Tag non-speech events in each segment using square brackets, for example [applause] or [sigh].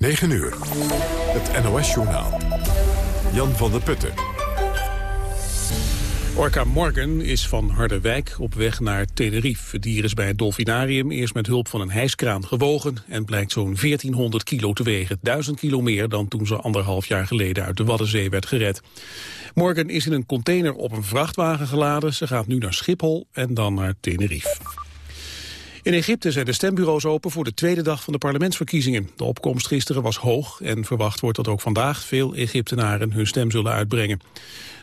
9 uur. Het NOS-journaal. Jan van der Putten. Orca Morgan is van Harderwijk op weg naar Tenerife. Het dier is bij het dolfinarium eerst met hulp van een hijskraan gewogen... en blijkt zo'n 1400 kilo te wegen. 1000 kilo meer dan toen ze anderhalf jaar geleden uit de Waddenzee werd gered. Morgan is in een container op een vrachtwagen geladen. Ze gaat nu naar Schiphol en dan naar Tenerife. In Egypte zijn de stembureaus open voor de tweede dag van de parlementsverkiezingen. De opkomst gisteren was hoog en verwacht wordt dat ook vandaag veel Egyptenaren hun stem zullen uitbrengen.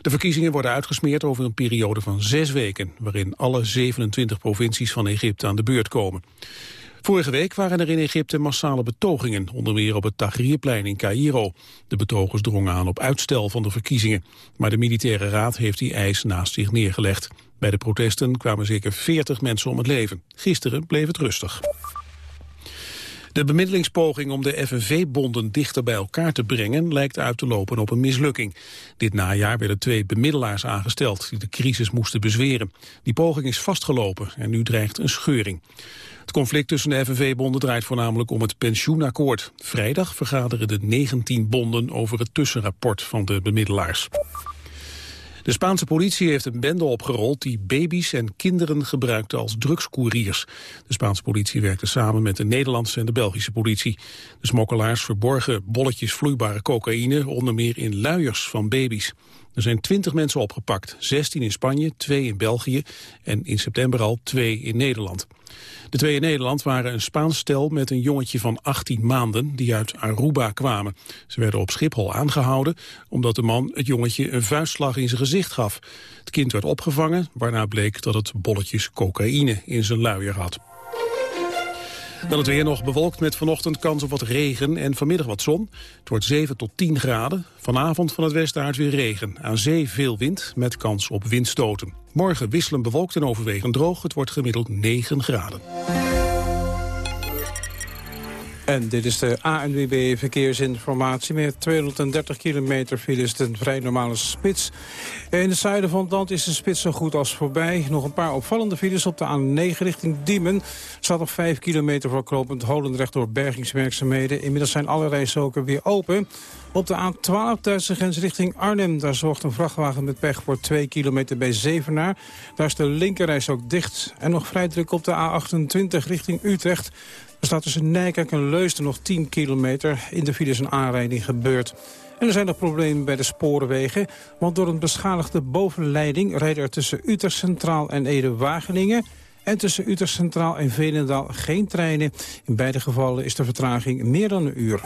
De verkiezingen worden uitgesmeerd over een periode van zes weken, waarin alle 27 provincies van Egypte aan de beurt komen. Vorige week waren er in Egypte massale betogingen, onder meer op het Tahrirplein in Cairo. De betogers drongen aan op uitstel van de verkiezingen, maar de militaire raad heeft die eis naast zich neergelegd. Bij de protesten kwamen zeker 40 mensen om het leven. Gisteren bleef het rustig. De bemiddelingspoging om de FNV-bonden dichter bij elkaar te brengen lijkt uit te lopen op een mislukking. Dit najaar werden twee bemiddelaars aangesteld die de crisis moesten bezweren. Die poging is vastgelopen en nu dreigt een scheuring. Het conflict tussen de FNV-bonden draait voornamelijk om het pensioenakkoord. Vrijdag vergaderen de 19 bonden over het tussenrapport van de bemiddelaars. De Spaanse politie heeft een bende opgerold die baby's en kinderen gebruikte als drugscouriers. De Spaanse politie werkte samen met de Nederlandse en de Belgische politie. De smokkelaars verborgen bolletjes vloeibare cocaïne onder meer in luiers van baby's. Er zijn 20 mensen opgepakt, 16 in Spanje, 2 in België en in september al 2 in Nederland. De twee in Nederland waren een Spaans stel met een jongetje van 18 maanden die uit Aruba kwamen. Ze werden op Schiphol aangehouden omdat de man het jongetje een vuistslag in zijn gezicht gaf. Het kind werd opgevangen, waarna bleek dat het bolletjes cocaïne in zijn luier had. Dan het weer nog bewolkt met vanochtend kans op wat regen en vanmiddag wat zon. Het wordt 7 tot 10 graden. Vanavond van het westen uit weer regen. Aan zee veel wind met kans op windstoten. Morgen wisselen bewolkt en overwegend droog. Het wordt gemiddeld 9 graden. En dit is de ANWB Verkeersinformatie. Met 230 kilometer file is een vrij normale spits. In het zuiden van het land is de spits zo goed als voorbij. Nog een paar opvallende files op de A9 richting Diemen. Staat nog 5 kilometer voor Klopend Holendrecht door bergingswerkzaamheden. Inmiddels zijn alle rijstroken weer open. Op de A12 Duitse grens richting Arnhem. Daar zorgt een vrachtwagen met pech voor 2 kilometer bij Zevenaar. Daar is de linkerreis ook dicht. En nog vrij druk op de A28 richting Utrecht. Er staat tussen Nijkerk en Leusden nog 10 kilometer. In de file is een aanrijding gebeurd. En er zijn nog problemen bij de sporenwegen. Want door een beschadigde bovenleiding rijden er tussen Utrecht Centraal en Ede-Wageningen... en tussen Utrecht Centraal en Veenendaal geen treinen. In beide gevallen is de vertraging meer dan een uur.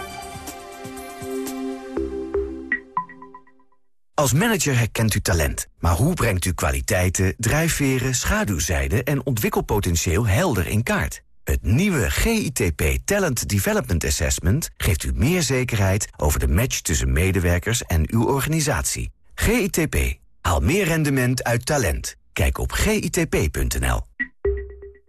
Als manager herkent u talent. Maar hoe brengt u kwaliteiten, drijfveren, schaduwzijden en ontwikkelpotentieel helder in kaart? Het nieuwe GITP Talent Development Assessment geeft u meer zekerheid over de match tussen medewerkers en uw organisatie. GITP. Haal meer rendement uit talent. Kijk op gitp.nl.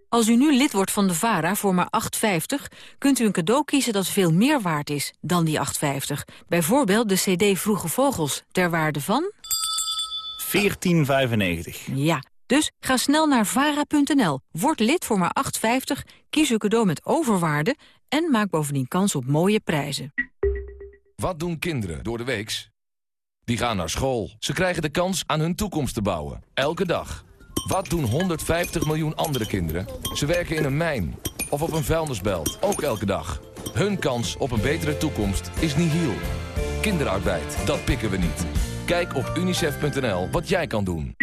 Als u nu lid wordt van de VARA voor maar 8,50... kunt u een cadeau kiezen dat veel meer waard is dan die 8,50. Bijvoorbeeld de cd Vroege Vogels, ter waarde van... 14,95. Ja, dus ga snel naar vara.nl, word lid voor maar 8,50, kies uw cadeau met overwaarde... en maak bovendien kans op mooie prijzen. Wat doen kinderen door de weeks? Die gaan naar school. Ze krijgen de kans aan hun toekomst te bouwen. Elke dag. Wat doen 150 miljoen andere kinderen? Ze werken in een mijn of op een vuilnisbelt. Ook elke dag. Hun kans op een betere toekomst is nihil. Kinderarbeid, dat pikken we niet. Kijk op unicef.nl wat jij kan doen.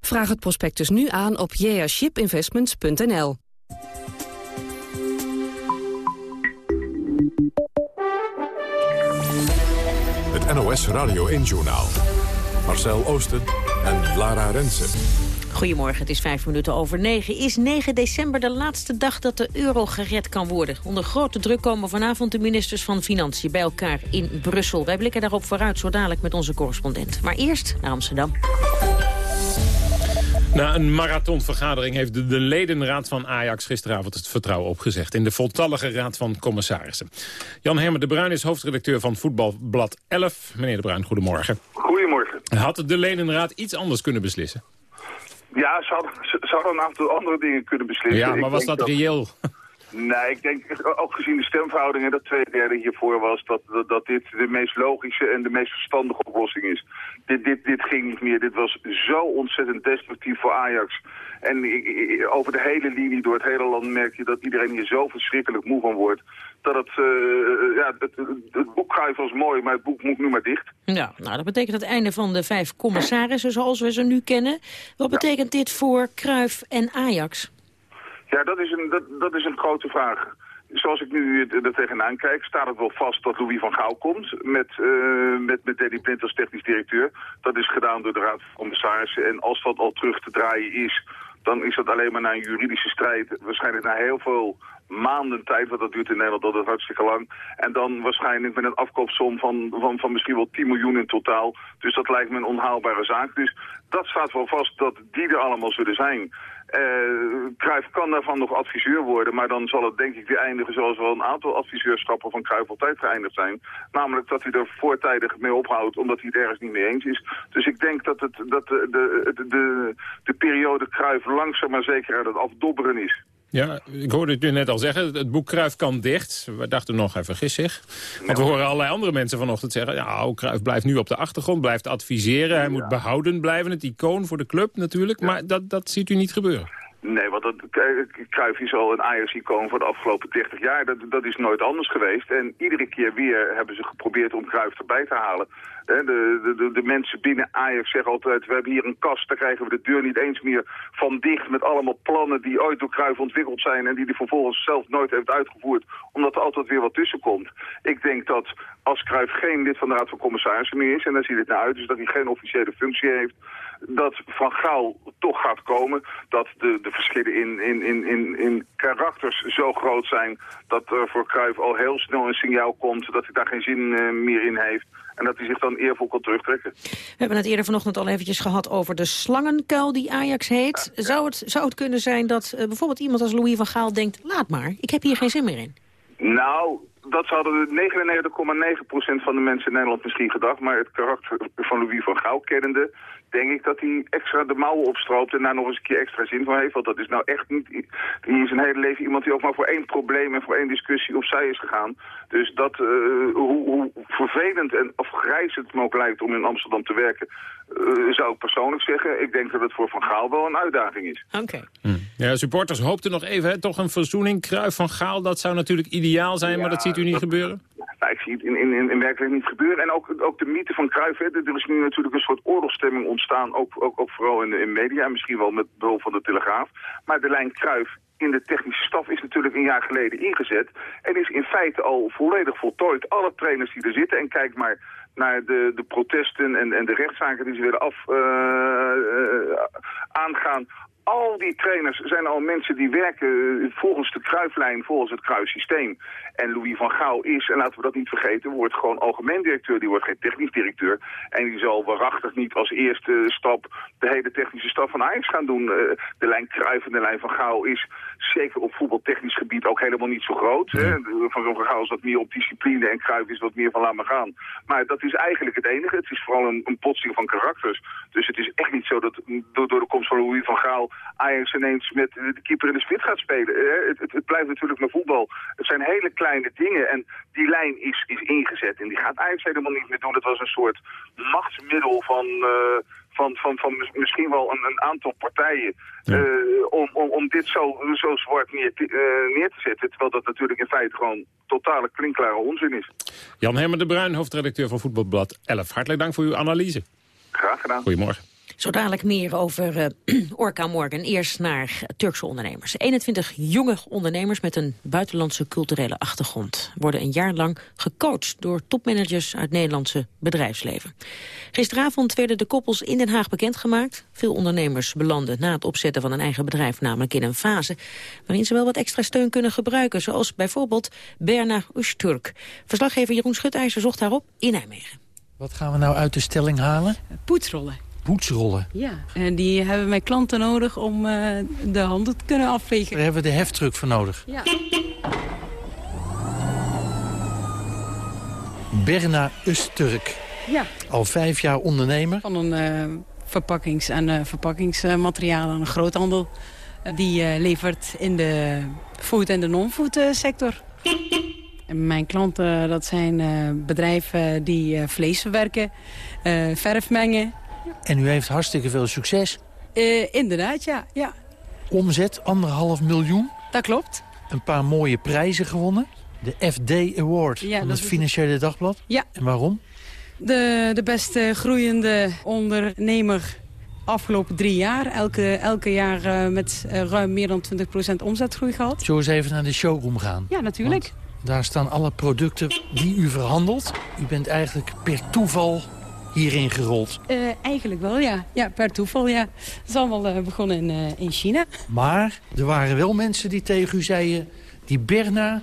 Vraag het prospectus nu aan op jashipinvestments.nl. Het NOS Radio 1-journaal. Marcel Oosten en Lara Rensen. Goedemorgen, het is vijf minuten over negen. Is 9 december de laatste dag dat de euro gered kan worden? Onder grote druk komen vanavond de ministers van Financiën bij elkaar in Brussel. Wij blikken daarop vooruit zo dadelijk met onze correspondent. Maar eerst naar Amsterdam. Na een marathonvergadering heeft de, de, ledenraad van Ajax gisteravond het vertrouwen opgezegd in de voltallige raad van commissarissen. Jan Hermer de Bruin is hoofdredacteur van Voetbalblad 11. Meneer de Bruin, goedemorgen. Goedemorgen. Had de ledenraad iets anders kunnen beslissen? Ja, ze hadden, ze, hadden een aantal andere dingen kunnen beslissen. Ja, maar was dat, dat reëel? Nee, ik denk ook gezien de stemverhoudingen dat twee derde hiervoor was... Dat, dat, dat, dit de meest logische en de meest verstandige oplossing is. Dit, dit, dit ging niet meer. Dit was zo ontzettend destructief voor Ajax. En over de hele linie, door het hele land merk je dat iedereen hier zo verschrikkelijk moe van wordt. Dat het, uh, ja, het, het boek was mooi, maar het boek moet nu maar dicht. Ja, nou dat betekent het einde van de vijf commissarissen zoals we ze nu kennen. Wat betekent dit voor Kruif en Ajax? Ja, dat is een, dat, dat is een grote vraag. Zoals ik nu er tegenaan kijk, staat het wel vast dat Louis van Gaal komt met, uh, met, met Danny Blind als technisch directeur. Dat is gedaan door de Raad van Commissarissen. En als dat al terug te draaien is, dan is dat alleen maar na een juridische strijd. Waarschijnlijk na heel veel maanden tijd, want dat duurt in Nederland altijd hartstikke lang. En dan waarschijnlijk met een afkoopsom van, van, van misschien wel 10 miljoen in totaal. Dus dat lijkt me een onhaalbare zaak. Dus dat staat wel vast dat die er allemaal zullen zijn. Uh, Cruijff kan daarvan nog adviseur worden, maar dan zal het denk ik weer eindigen zoals wel een aantal adviseurschappen van Cruijff altijd geëindigd zijn. Namelijk dat hij er voortijdig mee ophoudt omdat hij het ergens niet mee eens is. Dus ik denk dat, het, dat de, de, de, de periode Cruijff langzaam maar zeker aan het afdobberen is. Ja, ik hoorde het u net al zeggen, het boek Kruif kan dicht. We dachten nog, even vergis zich. Want we horen allerlei andere mensen vanochtend zeggen... ja, Kruif blijft nu op de achtergrond, blijft adviseren. Hij moet behouden blijven, het icoon voor de club natuurlijk. Maar dat, dat ziet u niet gebeuren. Nee, want dat, Cruijff is al een Ajax-icoon voor de afgelopen 30 jaar. Dat, dat is nooit anders geweest. En iedere keer weer hebben ze geprobeerd om Cruijff erbij te halen. De, de, de, mensen binnen Ajax zeggen altijd, we hebben hier een kast, daar krijgen we de deur niet eens meer van dicht met allemaal plannen die ooit door Cruijff ontwikkeld zijn en die hij vervolgens zelf nooit heeft uitgevoerd, omdat er altijd weer wat tussen komt. Ik denk dat als Cruijff geen lid van de Raad van Commissarissen meer is, en daar ziet het naar uit, dus dat hij geen officiële functie heeft, dat Van Gaal toch gaat komen, dat de, de verschillen in, in, in, in, in karakters zo groot zijn, dat er voor Cruijff al heel snel een signaal komt dat hij daar geen zin uh, meer in heeft. En dat hij zich dan eervol kan terugtrekken. We hebben het eerder vanochtend al eventjes gehad over de slangenkuil die Ajax heet. Zou, het, zou het kunnen zijn dat uh, bijvoorbeeld iemand als Louis van Gaal denkt... laat maar, ik heb hier geen zin meer in? Nou, dat zouden 99,9% van de mensen in Nederland misschien gedacht. Maar het karakter van Louis van Gaal kennende denk ik dat hij extra de mouwen opstroopt en daar nog eens een keer extra zin van heeft. Want dat is nou echt niet in zijn hele leven iemand die ook maar voor één probleem en voor één discussie opzij is gegaan. Dus dat, uh, hoe, hoe, vervelend en afgrijzend het me ook lijkt om in Amsterdam te werken, uh, zou ik persoonlijk zeggen. Ik denk dat het voor Van Gaal wel een uitdaging is. Oké. Hm. Ja, supporters hoopten nog even, hè, toch een verzoening. Kruif van Gaal, dat zou natuurlijk ideaal zijn, maar dat ziet u niet gebeuren? Nou, ik zie het in, in, in, in werkelijkheid niet gebeuren. En ook, ook de mythe van Cruijff, er is nu natuurlijk een soort oorlogsstemming ontstaan, ook, ook, ook vooral in, in media, en misschien wel met behulp van de Telegraaf. Maar de lijn Cruijff in de technische staf is natuurlijk een jaar geleden ingezet en is in feite al volledig voltooid. Alle trainers die er zitten, en kijk maar naar de, de protesten en, en de rechtszaken die ze willen af uh, uh, aangaan al die trainers zijn al mensen die werken volgens de kruiflijn, volgens het kruissysteem. En Louis van Gaal is, en laten we dat niet vergeten, wordt gewoon algemeen directeur. Die wordt geen technisch directeur. En die zal waarachtig niet als eerste stap de hele technische staf van Ajax gaan doen. Uh, de lijn Kruif en de lijn van Gaal is zeker op voetbaltechnisch gebied ook helemaal niet zo groot. Hè? Van Gaal is wat meer op discipline en Kruif is wat meer van laat maar gaan. Maar dat is eigenlijk het enige. Het is vooral een, een van karakters. Dus het is echt niet zo dat door, door de komst van Louis van Gaal Ajax ineens met de keeper in de spit gaat spelen. Het, het, het, blijft natuurlijk maar voetbal. Het zijn hele kleine dingen en die lijn is, is ingezet. En die gaat Ajax helemaal niet meer doen. Het was een soort machtsmiddel van... Uh, van, van, van misschien wel een, een aantal partijen uh, om, om, om dit zo, zo zwart neer te, uh, neer te zetten. Terwijl dat natuurlijk in feite gewoon totale klinkklare onzin is. Jan Hemmer de Bruin, hoofdredacteur van Voetbalblad 11. Hartelijk dank voor uw analyse. Graag gedaan. Goedemorgen. Zo dadelijk meer over uh, [clears throat] Orca Morgan. Eerst naar Turkse ondernemers. 21 jonge ondernemers met een buitenlandse culturele achtergrond... worden een jaar lang gecoacht door topmanagers uit Nederlandse bedrijfsleven. Gisteravond werden de koppels in Den Haag bekendgemaakt. Veel ondernemers belanden na het opzetten van een eigen bedrijf... namelijk in een fase waarin ze wel wat extra steun kunnen gebruiken... zoals bijvoorbeeld Berna Usturk. Verslaggever Jeroen Schutijzer zocht daarop in Nijmegen. Wat gaan we nou uit de stelling halen? Poetsrollen. Poetsrollen? Ja, en die hebben mijn klanten nodig om uh, de handen te kunnen afvegen. Daar hebben we de heftruck voor nodig. Ja. Berna Usturk. Ja. Al vijf jaar ondernemer. Van een uh, verpakkings- en uh, verpakkingsmateriaal aan een groothandel. die levert in de food- en de non-food sector. Mijn klanten dat zijn bedrijven die vlees verwerken, verf mengen. En u heeft hartstikke veel succes. inderdaad, ja, ja. Omzet anderhalf miljoen. Dat klopt. Een paar mooie prijzen gewonnen. De FD Award ja, van het Financiële. Dagblad. Ja. En waarom? De, de beste groeiende ondernemer afgelopen drie jaar. Elke, elke jaar uh, met uh, ruim meer dan 20% omzetgroei gehad. Zullen we eens even naar de showroom gaan? Ja, natuurlijk. Want daar staan alle producten die u verhandelt. U bent eigenlijk per toeval hierin gerold. Uh, eigenlijk wel, ja. Ja, per toeval, ja. Het is allemaal begonnen in, in China. Maar er waren wel mensen die tegen u zeiden... die Berna,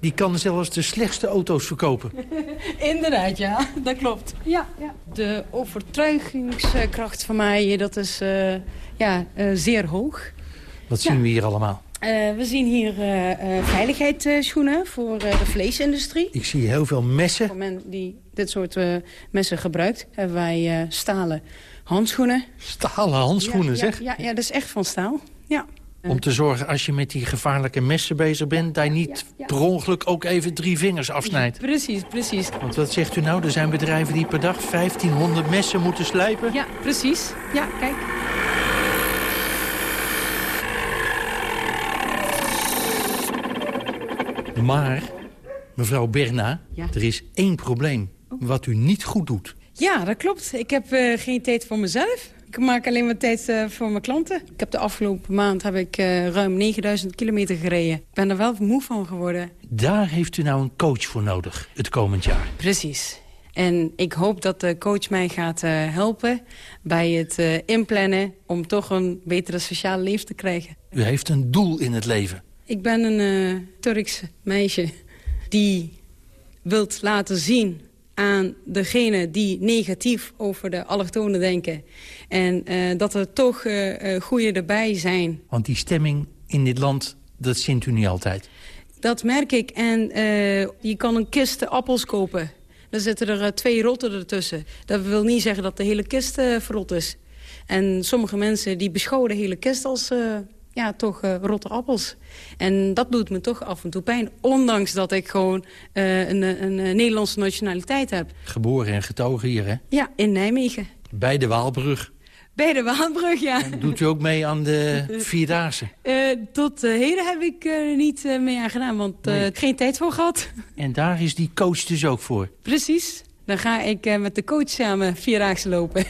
die kan zelfs de slechtste auto's verkopen. [laughs] Inderdaad, ja. Dat klopt. Ja, ja. De overtuigingskracht van mij, dat is uh, ja, uh, zeer hoog. Wat zien ja. we hier allemaal? Uh, we zien hier veiligheidsschoenen voor de vleesindustrie. Ik zie heel veel messen. Voor men die dit soort messen gebruikt, hebben wij stalen handschoenen. Stalen handschoenen, ja, zeg? Ja, ja, dat is echt van staal. Ja. Om te zorgen, als je met die gevaarlijke messen bezig bent... dat je niet per ongeluk ook even drie vingers afsnijdt. Precies, precies. Want wat zegt u nou? Er zijn bedrijven die per dag 1500 messen moeten slijpen? Ja, precies. Ja, kijk. Maar, mevrouw Berna, er is één probleem wat u niet goed doet. Ja, dat klopt. Ik heb uh, geen tijd voor mezelf. Ik maak alleen maar tijd uh, voor mijn klanten. Ik heb de afgelopen maand heb ik, uh, ruim 9000 kilometer gereden. Ik ben er wel moe van geworden. Daar heeft u nou een coach voor nodig, het komend jaar. Precies. En ik hoop dat de coach mij gaat helpen bij het inplannen... om toch een betere sociale leven te krijgen. U heeft een doel in het leven. Ik ben een Turks meisje die wilt laten zien aan degene die negatief over de allochtonen denken. En uh, dat er toch uh, goeie erbij zijn. Want die stemming in dit land, dat zint u niet altijd. Dat merk ik. En uh, je kan een kist appels kopen. Dan zitten er twee rotten ertussen. Dat wil niet zeggen dat de hele kist verrot is. En sommige mensen die beschouwen de hele kist als ja, toch uh, rotte appels. En dat doet me toch af en toe pijn. Ondanks dat ik gewoon uh, een, een, een, Nederlandse nationaliteit heb. Geboren en getogen hier, hè? Ja, in Nijmegen. Bij de Waalbrug. Bij de Waalbrug, ja. En doet u ook mee aan de [laughs] Vierdaagse? Uh, tot heden heb ik er niet mee aan gedaan, want nee. geen tijd voor gehad. [laughs] En daar is die coach dus ook voor? Precies. Dan ga ik met de coach samen Vierdaagse lopen.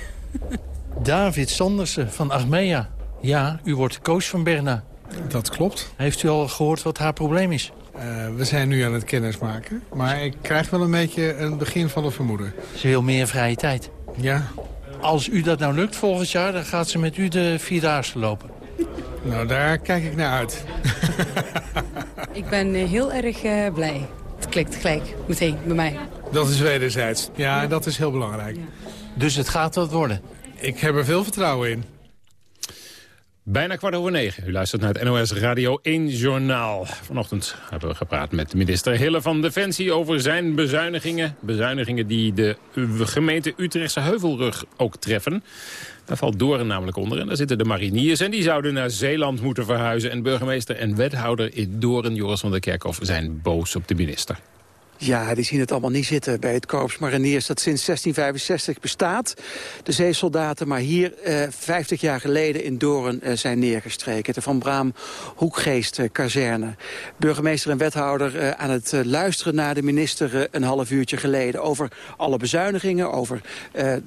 [laughs] David Sandersen van Achmea. Ja, u wordt coach van Berna. Dat klopt. Heeft u al gehoord wat haar probleem is? Uh, we zijn nu aan het kennismaken. Maar ik krijg wel een beetje een begin van een vermoeden. Ze wil meer vrije tijd. Ja. Als u dat nou lukt volgend jaar, dan gaat ze met u de Vierdaagse lopen. Nou, daar kijk ik naar uit. [laughs] ik ben heel erg uh, blij. Het klikt gelijk, meteen, bij mij. Dat is wederzijds. Ja, dat is heel belangrijk. Ja. Dus het gaat wat worden? Ik heb er veel vertrouwen in. Bijna kwart over negen. U luistert naar het NOS Radio 1 Journaal. Vanochtend hebben we gepraat met minister Hille van Defensie over zijn bezuinigingen. Bezuinigingen die de gemeente Utrechtse Heuvelrug ook treffen. Daar valt Doorn namelijk onder en daar zitten de mariniers. En die zouden naar Zeeland moeten verhuizen. En burgemeester en wethouder in Doorn, Joris van der Kerkhoff, zijn boos op de minister. Ja, die zien het allemaal niet zitten bij het Korps Mariniers... dat sinds 1665 bestaat, de zeesoldaten. Maar hier eh, 50 jaar geleden in Doorn eh, zijn neergestreken. De Van Braam Hoekgeest eh, kazerne. Burgemeester en wethouder eh, aan het luisteren naar de minister... een half uurtje geleden over alle bezuinigingen... over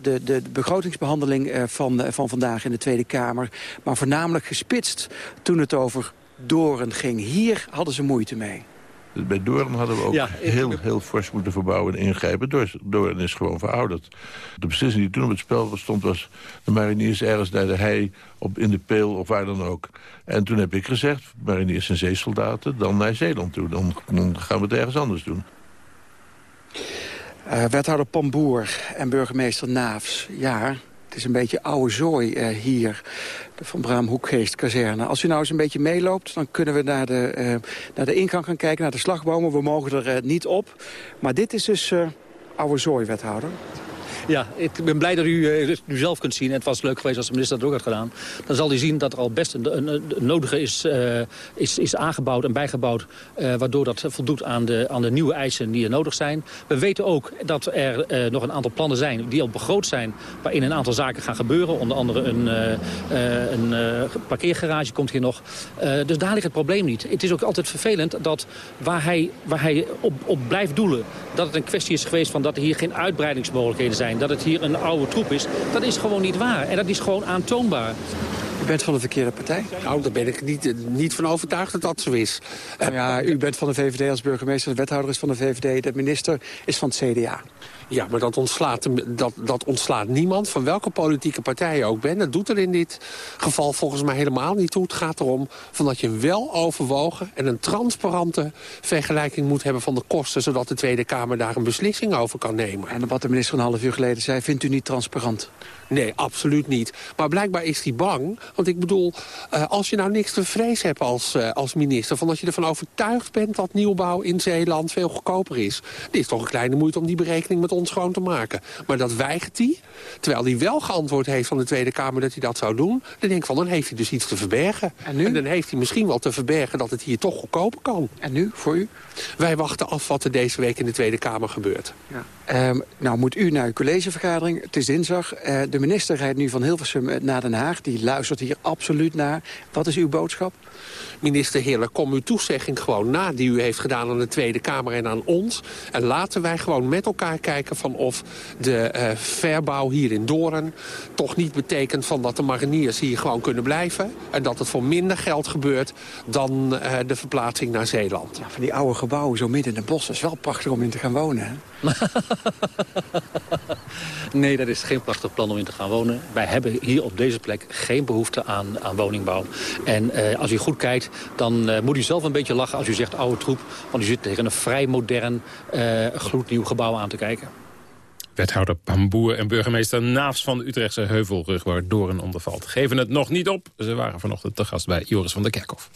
de, de begrotingsbehandeling eh, van, van vandaag in de Tweede Kamer. Maar voornamelijk gespitst toen het over Doorn ging. Hier hadden ze moeite mee. Bij Doorn hadden we ook Ja, ik- heel, heel fors moeten verbouwen en ingrijpen. Doorn, Doorn is gewoon verouderd. De beslissing die toen op het spel stond was... de mariniers ergens naar de hei, op, in de peel of waar dan ook. En toen heb ik gezegd, mariniers en zeesoldaten... dan naar Zeeland toe. Dan, dan gaan we het ergens anders doen. Eh, wethouder Pamboer en burgemeester Naafs. Ja, is een beetje oude zooi eh, hier. De Van Braam Hoekgeest kazerne. Als u nou eens een beetje meeloopt, dan kunnen we naar de, eh, naar de ingang gaan kijken. Naar de slagbomen. We mogen er eh, niet op. Maar dit is dus oude zooi, wethouder. Ja, ik ben blij dat u eh, het nu zelf kunt zien. En het was leuk geweest als de minister dat ook had gedaan. Dan zal hij zien dat er al best een, nodige is, eh, is, is aangebouwd en bijgebouwd. eh, waardoor dat voldoet aan de, aan de nieuwe eisen die er nodig zijn. We weten ook dat er eh, nog een aantal plannen zijn die al begroot zijn. Waarin een aantal zaken gaan gebeuren. Onder andere een, eh, eh, een eh, parkeergarage komt hier nog. Eh, dus daar ligt het probleem niet. Het is ook altijd vervelend dat waar hij, waar hij op, op blijft doelen... dat het een kwestie is geweest van dat er hier geen uitbreidingsmogelijkheden zijn. Dat het hier een oude troep is. Dat is gewoon niet waar. En dat is gewoon aantoonbaar. U bent van de verkeerde partij? Nou, daar ben ik niet, niet van overtuigd dat dat zo is. Nou ja, u bent van de VVD als burgemeester. De wethouder is van de VVD. De minister is van het CDA. Ja, maar dat ontslaat, dat, dat ontslaat niemand, van welke politieke partij je ook bent. Dat doet er in dit geval volgens mij helemaal niet toe. Het gaat erom van dat je wel overwogen en een transparante vergelijking moet hebben van de kosten... zodat de Tweede Kamer daar een beslissing over kan nemen. En wat de minister een half uur geleden zei, vindt u niet transparant? Nee, absoluut niet. Maar blijkbaar is hij bang. Want ik bedoel, eh, als je nou niks te vrees hebt als, eh, als minister... van dat je ervan overtuigd bent dat nieuwbouw in Zeeland veel goedkoper is... het is toch een kleine moeite om die berekening met ons gewoon te maken. Maar dat weigert hij, terwijl hij wel geantwoord heeft van de Tweede Kamer... dat hij dat zou doen. Dan denk ik van, dan heeft hij dus iets te verbergen. En, nu? en dan heeft hij misschien wel te verbergen dat het hier toch goedkoper kan. En nu, voor u? Wij wachten af wat er deze week in de Tweede Kamer gebeurt. Ja. Ehm, nou moet u naar uw collegevergadering. Het is dinsdag. Eh, de minister rijdt nu van Hilversum eh, naar Den Haag. Die luistert hier absoluut naar. Wat is uw boodschap? Minister Hille, kom uw toezegging gewoon na die u heeft gedaan aan de Tweede Kamer en aan ons. En laten wij gewoon met elkaar kijken van of de eh, verbouw hier in Doorn toch niet betekent van dat de mariniers hier gewoon kunnen blijven. En dat het voor minder geld gebeurt dan eh, de verplaatsing naar Zeeland. Ja, van die oude gebouwen zo midden in de bos. Dat is wel prachtig om in te gaan wonen. Hè? [laughs] Nee, dat is geen prachtig plan om in te gaan wonen. Wij hebben hier op deze plek geen behoefte aan, aan woningbouw. En eh, als u goed kijkt, dan eh, moet u zelf een beetje lachen als u zegt oude troep. Want u zit tegen een vrij modern, eh, gloednieuw gebouw aan te kijken. Wethouder Pamboer en burgemeester Naafs van de Utrechtse Heuvelrug... waar Doorn onder valt. Geven het nog niet op. Ze waren vanochtend te gast bij Joris van der Kerkhof.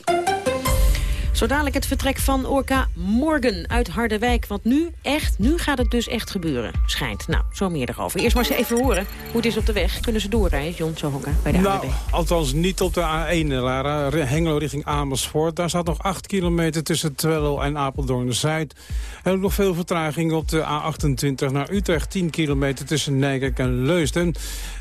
Zo dadelijk het vertrek van Orca Morgan uit Harderwijk. Want nu, echt, nu gaat het dus echt gebeuren, schijnt. Nou, zo meer erover. Eerst maar eens even horen hoe het is op de weg. Kunnen ze doorrijden, John Sohoka, bij de Nou, ANWB? althans niet op de A1, Lara. Hengelo richting Amersfoort. Daar staat nog 8 kilometer tussen Twello en Apeldoorn-Zuid. En ook nog veel vertraging op de A28 naar Utrecht. 10 kilometer tussen Nijkerk en Leusden.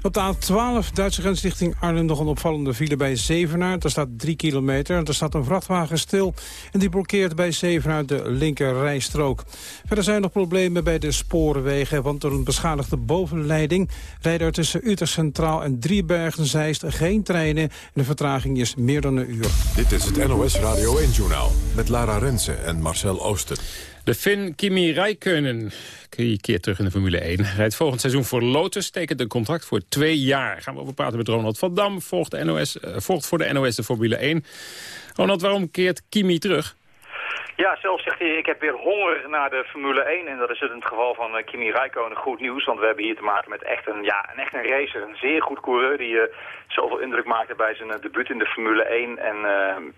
Op de A12 Duitse grens richting Arnhem nog een opvallende file bij Zevenaar. Daar staat 3 kilometer. En daar staat een vrachtwagen stil. En die blokkeert bij Zevenaar de linker rijstrook. Verder zijn er nog problemen bij de sporenwegen. Want door een beschadigde bovenleiding rijden er tussen Utrecht Centraal en Driebergen-Zeist geen treinen. En de vertraging is meer dan een uur. Dit is het NOS Radio 1-journaal met Lara Rensen en Marcel Ooster. De Finn Kimi Räikkönen keert terug in de Formule 1. Rijdt volgend seizoen voor Lotus, tekent een contract voor twee jaar. Gaan we over praten met Ronald van Dam, volgt, de NOS, eh, volgt voor de NOS de Formule 1. Ronald, waarom keert Kimi terug? Ja, zelf zegt hij, ik heb weer honger naar de Formule 1. En dat is in het geval van eh, Kimi Räikkönen goed nieuws. Want we hebben hier te maken met echt een, ja, een, echt een racer. Een zeer goed coureur die uh, zoveel indruk maakte bij zijn uh, debuut in de Formule 1. En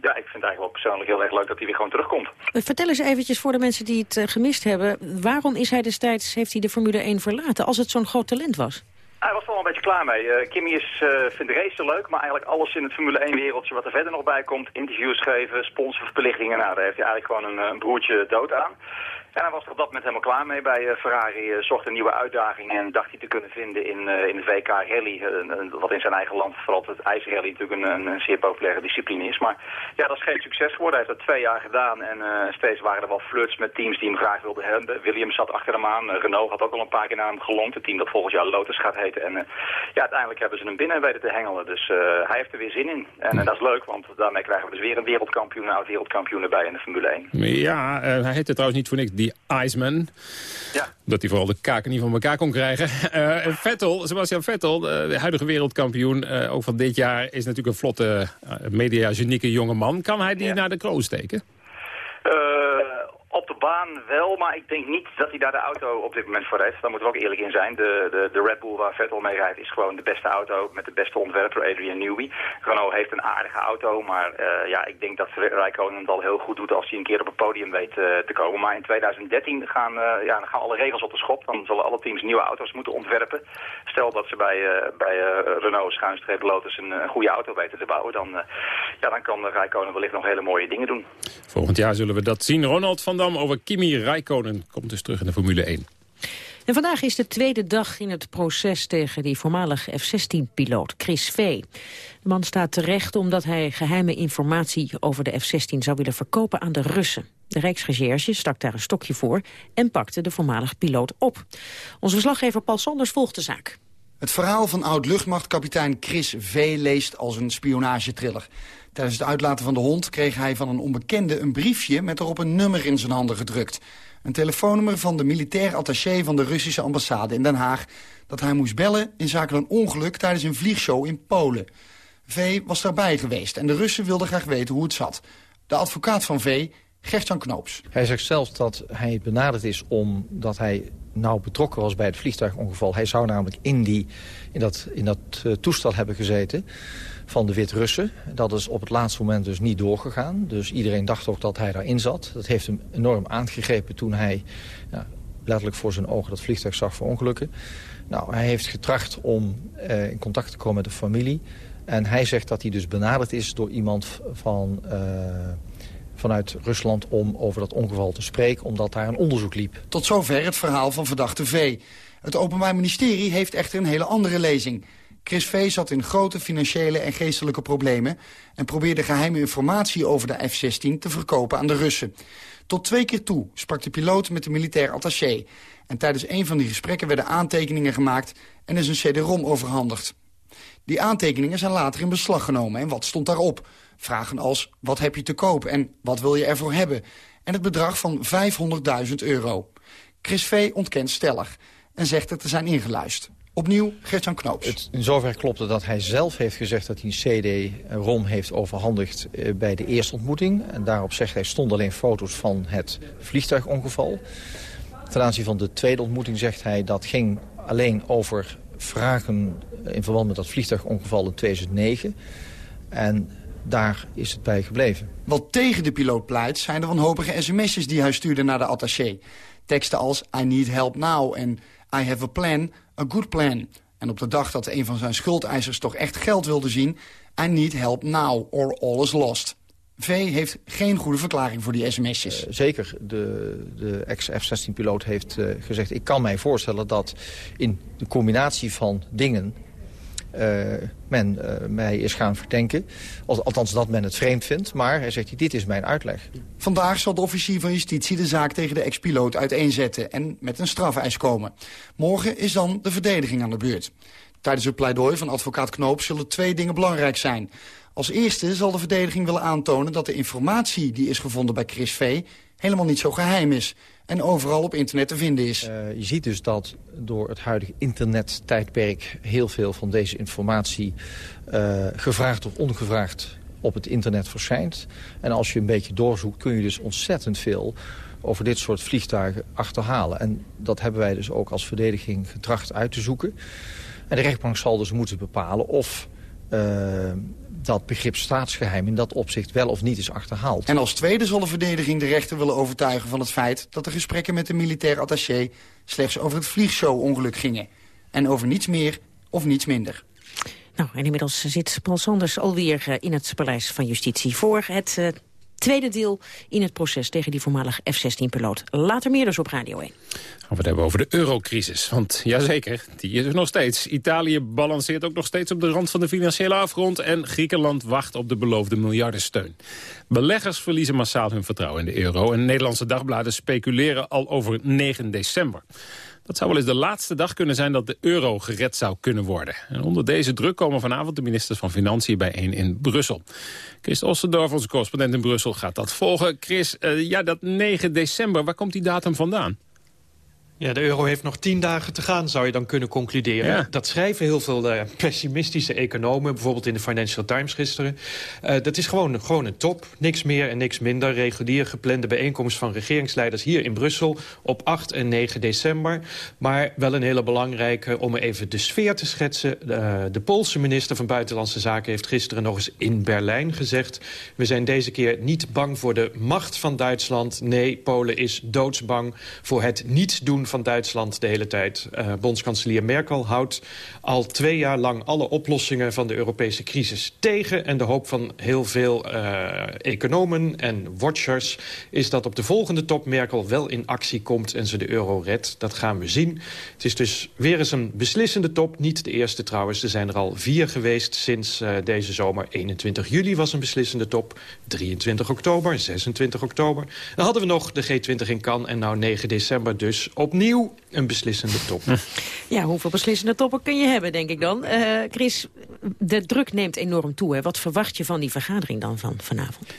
ja, ik vind het eigenlijk wel persoonlijk heel erg leuk dat hij weer gewoon terugkomt. Vertel eens eventjes voor de mensen die het gemist hebben. Waarom is hij destijds, heeft hij de Formule 1 verlaten als het zo'n groot talent was? Hij was wel een beetje klaar mee. Uh, Kimmy is, uh, vindt de race leuk, maar eigenlijk alles in het Formule 1-wereldje wat er verder nog bij komt. Interviews geven, sponsorverplichtingen, nou, daar heeft hij eigenlijk gewoon een, een broertje dood aan. En hij was er op dat moment helemaal klaar mee bij uh, Ferrari. Uh, zocht een nieuwe uitdaging en dacht hij te kunnen vinden in, uh, in de VK Rally. wat in zijn eigen land, vooral het ijsrally, natuurlijk een, een, zeer populaire discipline is. Maar ja, dat is geen succes geworden. Hij heeft dat twee jaar gedaan en steeds waren er wel flirts met teams die hem graag wilden hebben. Williams zat achter hem aan. Renault had ook al een paar keer naar hem gelongd. Het team dat volgend jaar Lotus gaat heten. En ja, uiteindelijk hebben ze hem binnen weten te hengelen. Dus hij heeft er weer zin in. En dat is leuk, want daarmee krijgen we dus weer een wereldkampioen, een oud-wereldkampioen erbij in de Formule 1. Ja, hij heette trouwens niet voor niks die Iceman. Ja. Dat hij vooral de kaken niet van elkaar kon krijgen. Uh, [laughs] Vettel, Sebastian Vettel, de huidige wereldkampioen, uh, ook van dit jaar... is natuurlijk een vlotte, mediagenieke jonge man. Kan hij die naar de kroon steken? Op de baan wel, maar ik denk niet dat hij daar de auto op dit moment voor heeft. Daar moeten we ook eerlijk in zijn. De, de, de Red Bull waar Vettel mee rijdt is gewoon de beste auto met de beste ontwerper Adrian Newey. Renault heeft een aardige auto, maar uh, ja, ik denk dat Rijkonen het al heel goed doet als hij een keer op het podium weet uh, te komen. Maar in 2013 gaan, uh, ja, dan gaan alle regels op de schop. Dan zullen alle teams nieuwe auto's moeten ontwerpen. Stel dat ze bij, bij Renault schuinstreep Lotus een, goede auto weten te bouwen, dan, ja, dan kan Rijkonen wellicht nog hele mooie dingen doen. Volgend jaar zullen we dat zien. Ronald van Over Kimi Räikkönen komt dus terug in de Formule 1. En vandaag is de tweede dag in het proces tegen die voormalig F-16-piloot Chris V. De man staat terecht omdat hij geheime informatie over de F-16 zou willen verkopen aan de Russen. De Rijksrecherche stak daar een stokje voor en pakte de voormalig piloot op. Onze verslaggever Paul Sanders volgt de zaak. Het verhaal van oud-luchtmachtkapitein Chris V. leest als een spionagetriller. Tijdens het uitlaten van de hond kreeg hij van een onbekende een briefje... met erop een nummer in zijn handen gedrukt. Een telefoonnummer van de militair attaché van de Russische ambassade in Den Haag... dat hij moest bellen in zaken een ongeluk tijdens een vliegshow in Polen. V was daarbij geweest en de Russen wilden graag weten hoe het zat. De advocaat van V, Gertjan Knoops. Hij zegt zelf dat hij benaderd is omdat hij nauw betrokken was bij het vliegtuigongeval. Hij zou namelijk in, die, in dat, in dat uh, toestel hebben gezeten van de Wit-Russen. Dat is op het laatste moment dus niet doorgegaan. Dus iedereen dacht ook dat hij daarin zat. Dat heeft hem enorm aangegrepen toen hij ja, letterlijk voor zijn ogen dat vliegtuig zag verongelukken. Nou, hij heeft getracht om uh, in contact te komen met de familie. En hij zegt dat hij dus benaderd is door iemand van... Uh, vanuit Rusland om over dat ongeval te spreken... omdat daar een onderzoek liep. Tot zover het verhaal van verdachte V. Het Openbaar Ministerie heeft echter een hele andere lezing. Chris V. zat in grote financiële en geestelijke problemen... en probeerde geheime informatie over de F-16 te verkopen aan de Russen. Tot twee keer toe sprak de piloot met de militair attaché. En tijdens een van die gesprekken werden aantekeningen gemaakt... en is een cd-rom overhandigd. Die aantekeningen zijn later in beslag genomen. En wat stond daarop? Vragen als, wat heb je te koop en wat wil je ervoor hebben? En het bedrag van 500.000 euro. Chris V. ontkent stellig en zegt het te zijn ingeluisterd. Opnieuw Gertjan Knoops. Het, in zover klopt het dat hij zelf heeft gezegd dat hij een CD-ROM heeft overhandigd eh, bij de eerste ontmoeting. En daarop zegt hij stond alleen foto's van het vliegtuigongeval. Ten aanzien van de tweede ontmoeting zegt hij dat ging alleen over vragen in verband met dat vliegtuigongeval in 2009. En daar is het bij gebleven. Wat tegen de piloot pleit zijn de wanhopige sms'jes die hij stuurde naar de attaché. Teksten als I need help now en I have a plan, a good plan. En op de dag dat een van zijn schuldeisers toch echt geld wilde zien... I need help now or all is lost. V heeft geen goede verklaring voor die sms'jes. Uh, zeker. De, de ex-F-16-piloot heeft uh, gezegd... ik kan mij voorstellen dat in de combinatie van dingen... Uh, men mij is gaan verdenken. Althans dat men het vreemd vindt. Maar hij zegt, dit is mijn uitleg. Vandaag zal de officier van justitie de zaak tegen de ex-piloot uiteenzetten... en met een strafeis komen. Morgen is dan de verdediging aan de beurt. Tijdens het pleidooi van advocaat Knoop zullen twee dingen belangrijk zijn. Als eerste zal de verdediging willen aantonen dat de informatie die is gevonden bij Chris V. helemaal niet zo geheim is en overal op internet te vinden is. Uh, je ziet dus dat door het huidige internettijdperk heel veel van deze informatie uh, gevraagd of ongevraagd op het internet verschijnt. En als je een beetje doorzoekt kun je dus ontzettend veel over dit soort vliegtuigen achterhalen. En dat hebben wij dus ook als verdediging getracht uit te zoeken. En de rechtbank zal dus moeten bepalen of uh, dat begrip staatsgeheim in dat opzicht wel of niet is achterhaald. En als tweede zal de verdediging de rechter willen overtuigen van het feit... dat de gesprekken met de militair attaché slechts over het vliegshow-ongeluk gingen. En over niets meer of niets minder. Nou, en inmiddels zit Paul Sanders alweer in het Paleis van Justitie voor het... Tweede deel in het proces tegen die voormalig F-16-piloot. Later meer dus op Radio 1. Gaan we het hebben over de eurocrisis. Want jazeker, die is er nog steeds. Italië balanceert ook nog steeds op de rand van de financiële afgrond... en Griekenland wacht op de beloofde miljardensteun. Beleggers verliezen massaal hun vertrouwen in de euro... en Nederlandse dagbladen speculeren al over 9 december. Dat zou wel eens de laatste dag kunnen zijn dat de euro gered zou kunnen worden. En onder deze druk komen vanavond de ministers van Financiën bijeen in Brussel. Chris Ossendorf, onze correspondent in Brussel, gaat dat volgen. Chris, uh, ja, dat 9 december, waar komt die datum vandaan? Ja, de euro heeft nog tien dagen te gaan, zou je dan kunnen concluderen. Dat schrijven heel veel uh, pessimistische economen, bijvoorbeeld in de Financial Times gisteren. Uh, dat is gewoon, gewoon een top, niks meer en niks minder. Regulier geplande bijeenkomst van regeringsleiders hier in Brussel op 8 en 9 december. Maar wel een hele belangrijke om even de sfeer te schetsen. Uh, de Poolse minister van Buitenlandse Zaken heeft gisteren nog eens in Berlijn gezegd... we zijn deze keer niet bang voor de macht van Duitsland. Nee, Polen is doodsbang voor het niets doen van Duitsland de hele tijd. Uh, bondskanselier Merkel houdt al twee jaar lang alle oplossingen van de Europese crisis tegen. En de hoop van heel veel uh, economen en watchers is dat op de volgende top Merkel wel in actie komt en ze de euro redt. Dat gaan we zien. Het is dus weer eens een beslissende top. Niet de eerste trouwens. Er zijn er al vier geweest sinds uh, deze zomer. 21 juli was een beslissende top. 23 oktober, 26 oktober. Dan hadden we nog de G20 in Cannes en nou 9 december dus op opnieuw een beslissende top. [laughs] Ja, hoeveel beslissende toppen kun je hebben, denk ik dan? Uh, Chris, de druk neemt enorm toe. Hè? Wat verwacht je van die vergadering dan van vanavond?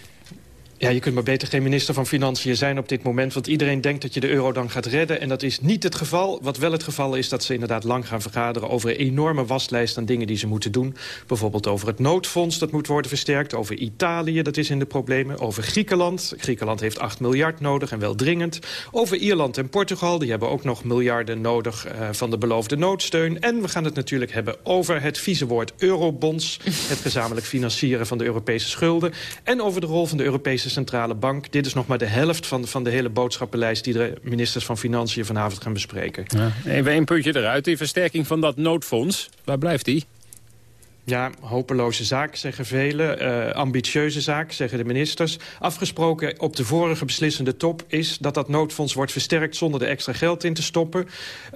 Ja, je kunt maar beter geen minister van Financiën zijn op dit moment... want iedereen denkt dat je de euro dan gaat redden. En dat is niet het geval. Wat wel het geval is dat ze inderdaad lang gaan vergaderen... over een enorme waslijst aan dingen die ze moeten doen. Bijvoorbeeld over het noodfonds, dat moet worden versterkt. Over Italië, dat is in de problemen. Over Griekenland. Griekenland heeft 8 miljard nodig en wel dringend. Over Ierland en Portugal. Die hebben ook nog miljarden nodig uh, van de beloofde noodsteun. En we gaan het natuurlijk hebben over het vieze woord eurobonds. het gezamenlijk financieren van de Europese schulden. En over de rol van de Europese Centrale Bank. Dit is nog maar de helft van, van de hele boodschappenlijst... die de ministers van Financiën vanavond gaan bespreken. Ja. Even een puntje eruit. Die versterking van dat noodfonds, waar blijft die? Ja, hopeloze zaak, zeggen velen. Uh, ambitieuze zaak, zeggen de ministers. Afgesproken op de vorige beslissende top is dat dat noodfonds wordt versterkt... zonder er extra geld in te stoppen.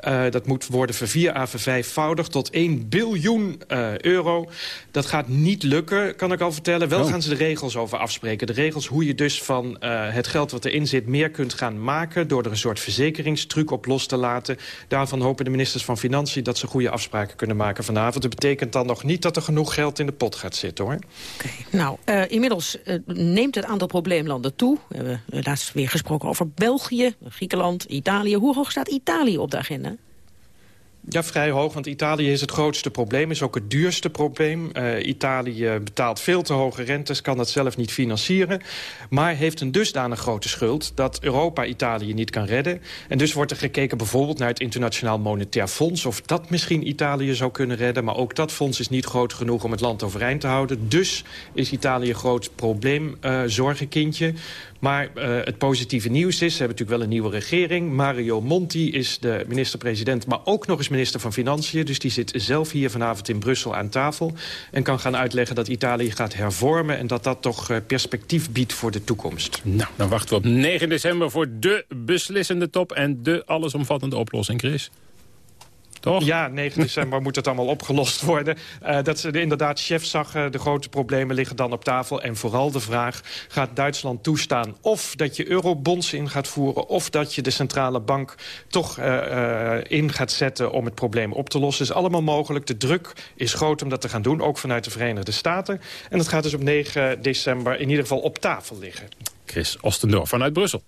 Uh, dat moet worden vervier à vervijfvoudigd tot 1 biljoen uh, euro. Dat gaat niet lukken, kan ik al vertellen. Wel oh. gaan ze de regels over afspreken. De regels hoe je dus van het geld wat erin zit meer kunt gaan maken... door er een soort verzekeringstruc op los te laten. Daarvan hopen de ministers van Financiën dat ze goede afspraken kunnen maken vanavond. Dat betekent dan nog niet dat genoeg geld in de pot gaat zitten, hoor. Nou, uh, inmiddels uh, neemt het aantal probleemlanden toe. We hebben laatst weer gesproken over België, Griekenland, Italië. Hoe hoog staat Italië op de agenda? Ja, vrij hoog, want Italië is het grootste probleem, is ook het duurste probleem. Uh, Italië betaalt veel te hoge rentes, kan dat zelf niet financieren... maar heeft een dusdanig grote schuld dat Europa Italië niet kan redden. En dus wordt er gekeken bijvoorbeeld naar het Internationaal Monetair Fonds... of dat misschien Italië zou kunnen redden, maar ook dat fonds is niet groot genoeg... om het land overeind te houden. Dus is Italië een groot probleem, zorgenkindje. Maar uh, het positieve nieuws is, ze hebben natuurlijk wel een nieuwe regering. Mario Monti is de minister-president, maar ook nog eens minister van Financiën. Dus die zit zelf hier vanavond in Brussel aan tafel. En kan gaan uitleggen dat Italië gaat hervormen... en dat dat toch uh, perspectief biedt voor de toekomst. Nou, dan wachten we op 9 december voor de beslissende top... en de allesomvattende oplossing, Chris. Toch? Ja, 9 december moet het allemaal opgelost worden. Uh, dat ze inderdaad chef zag, uh, de grote problemen liggen dan op tafel. En vooral de vraag, gaat Duitsland toestaan... of dat je eurobonds in gaat voeren... of dat je de centrale bank toch uh, in gaat zetten om het probleem op te lossen. is allemaal mogelijk. De druk is groot om dat te gaan doen, ook vanuit de Verenigde Staten. En dat gaat dus op 9 december in ieder geval op tafel liggen. Chris Ostendorf vanuit Brussel.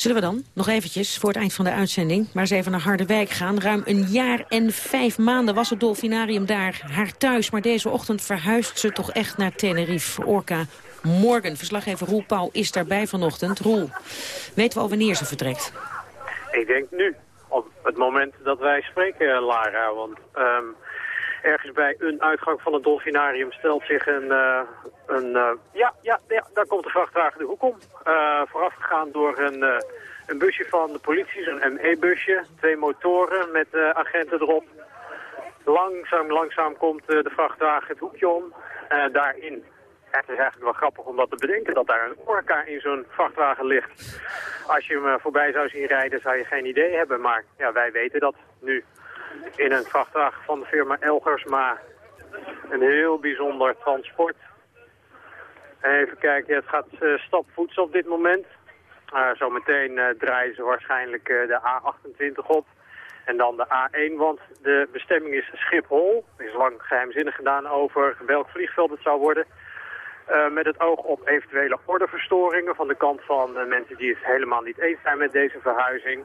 Zullen we dan nog eventjes voor het eind van de uitzending... maar eens even naar Harderwijk gaan. Ruim een jaar en vijf maanden was het dolfinarium daar haar thuis. Maar deze ochtend verhuist ze toch echt naar Tenerife. Orca morgen. Verslaggever Roel Pauw is daarbij vanochtend. Roel, weten we al wanneer ze vertrekt? Ik denk nu. Op het moment dat wij spreken, Lara. Want... Um ergens bij een uitgang van het dolfinarium stelt zich een... Uh, een uh, ja, ja, ja, daar komt de vrachtwagen de hoek om. Uh, voorafgegaan door een, een busje van de politie, zo'n ME-busje. Twee motoren met agenten erop. Langzaam, langzaam komt de vrachtwagen het hoekje om. daarin het is eigenlijk wel grappig om dat te bedenken, dat daar een orka in zo'n vrachtwagen ligt. Als je hem eh, voorbij zou zien rijden, zou je geen idee hebben. Maar ja, wij weten dat nu in een vrachtwagen van de firma Elgersma. Een heel bijzonder transport. Even kijken, het gaat uh, stapvoets op dit moment. Uh, zometeen uh, draaien ze waarschijnlijk de A28 op. En dan de A1, want de bestemming is Schiphol. Er is lang geheimzinnig gedaan over welk vliegveld het zou worden. Met het oog op eventuele ordeverstoringen van de kant van mensen die het helemaal niet eens zijn met deze verhuizing.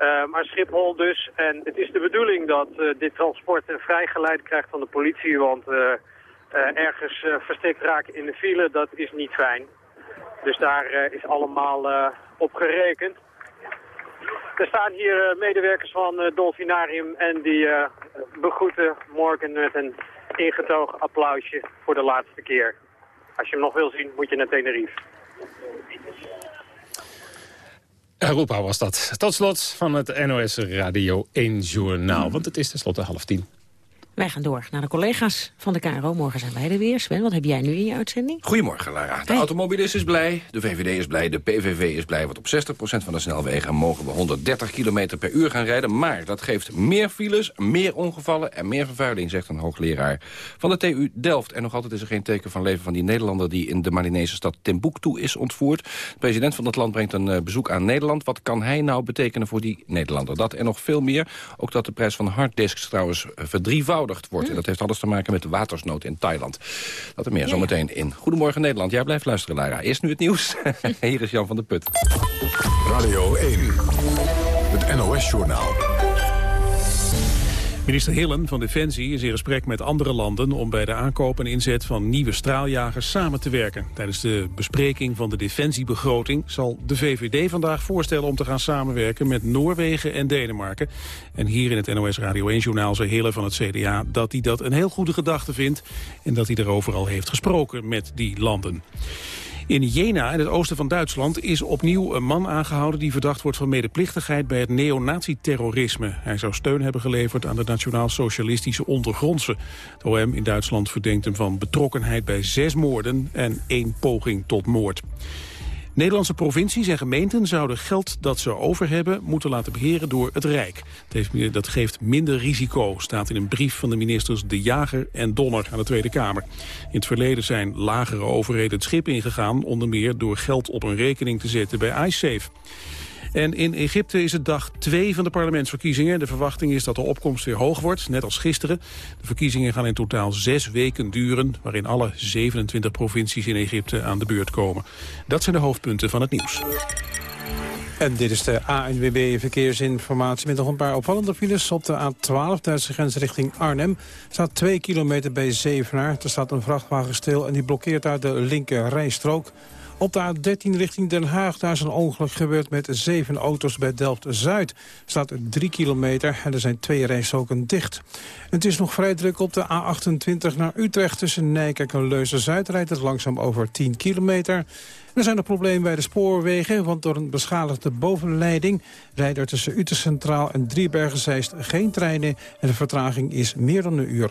Uh, maar Schiphol dus. En het is de bedoeling dat dit transport een vrijgeleide krijgt van de politie. Want ergens verstikt raken in de file, dat is niet fijn. Dus daar is allemaal op gerekend. Er staan hier medewerkers van Dolfinarium en die begroeten morgen met een ingetogen applausje voor de laatste keer. Als je hem nog wil zien, moet je naar Tenerife. Europa was dat. Tot slot van het NOS Radio 1 Journaal. Want het is tenslotte half tien. Wij gaan door naar de collega's van de KRO. Morgen zijn wij er weer. Sven, wat heb jij nu in je uitzending? Goedemorgen, Lara. De automobilist is blij, de VVD is blij, de PVV is blij... want op 60% van de snelwegen mogen we 130 km per uur gaan rijden. Maar dat geeft meer files, meer ongevallen en meer vervuiling... zegt een hoogleraar van de TU Delft. En nog altijd is er geen teken van leven van die Nederlander... die in de Malinese stad Timbuktu is ontvoerd. De president van dat land brengt een eh, bezoek aan Nederland. Wat kan hij nou betekenen voor die Nederlander? Dat en nog veel meer. Ook dat de prijs van harddisks trouwens eh, wordt. En dat heeft alles te maken met de watersnood in Thailand. Dat er meer zometeen in. Goedemorgen Nederland. Jij blijft luisteren, Lara. Eerst nu het nieuws. [laughs] Hier is Jan van der Put. Radio 1. Het NOS-journaal. Minister Hillen van Defensie is in gesprek met andere landen om bij de aankoop en inzet van nieuwe straaljagers samen te werken. Tijdens de bespreking van de defensiebegroting zal de VVD vandaag voorstellen om te gaan samenwerken met Noorwegen en Denemarken. En hier in het NOS Radio 1-journaal zei Hillen van het CDA dat hij dat een heel goede gedachte vindt en dat hij erover al heeft gesproken met die landen. In Jena, in het oosten van Duitsland, is opnieuw een man aangehouden... die verdacht wordt van medeplichtigheid bij het neonaziterrorisme. Hij zou steun hebben geleverd aan de nationaal-socialistische ondergrondse. Het OM in Duitsland verdenkt hem van betrokkenheid bij zes moorden... en één poging tot moord. Nederlandse provincies en gemeenten zouden geld dat ze over hebben... moeten laten beheren door het Rijk. Dat geeft minder risico, staat in een brief van de ministers De Jager en Donner aan de Tweede Kamer. In het verleden zijn lagere overheden het schip ingegaan... onder meer door geld op een rekening te zetten bij iSafe. En in Egypte is het dag 2 van de parlementsverkiezingen. De verwachting is dat de opkomst weer hoog wordt, net als gisteren. De verkiezingen gaan in totaal zes weken duren... waarin alle 27 provincies in Egypte aan de beurt komen. Dat zijn de hoofdpunten van het nieuws. En dit is de ANWB Verkeersinformatie met nog een paar opvallende files. Op de A12 Duitse grens richting Arnhem staat 2 kilometer bij Zevenaar. Er staat een vrachtwagen stil en die blokkeert uit de linker rijstrook. Op de A13 richting Den Haag, daar is een ongeluk gebeurd met zeven auto's bij Delft-Zuid. staat 3 kilometer en er zijn twee rijstroken dicht. Het is nog vrij druk op de A28 naar Utrecht tussen Nijkerk en Leuzen-Zuid. Rijdt het langzaam over 10 kilometer. Er zijn nog problemen bij de spoorwegen, want door een beschadigde bovenleiding rijden er tussen Utrecht Centraal en Driebergen-Zeist geen treinen en de vertraging is meer dan een uur.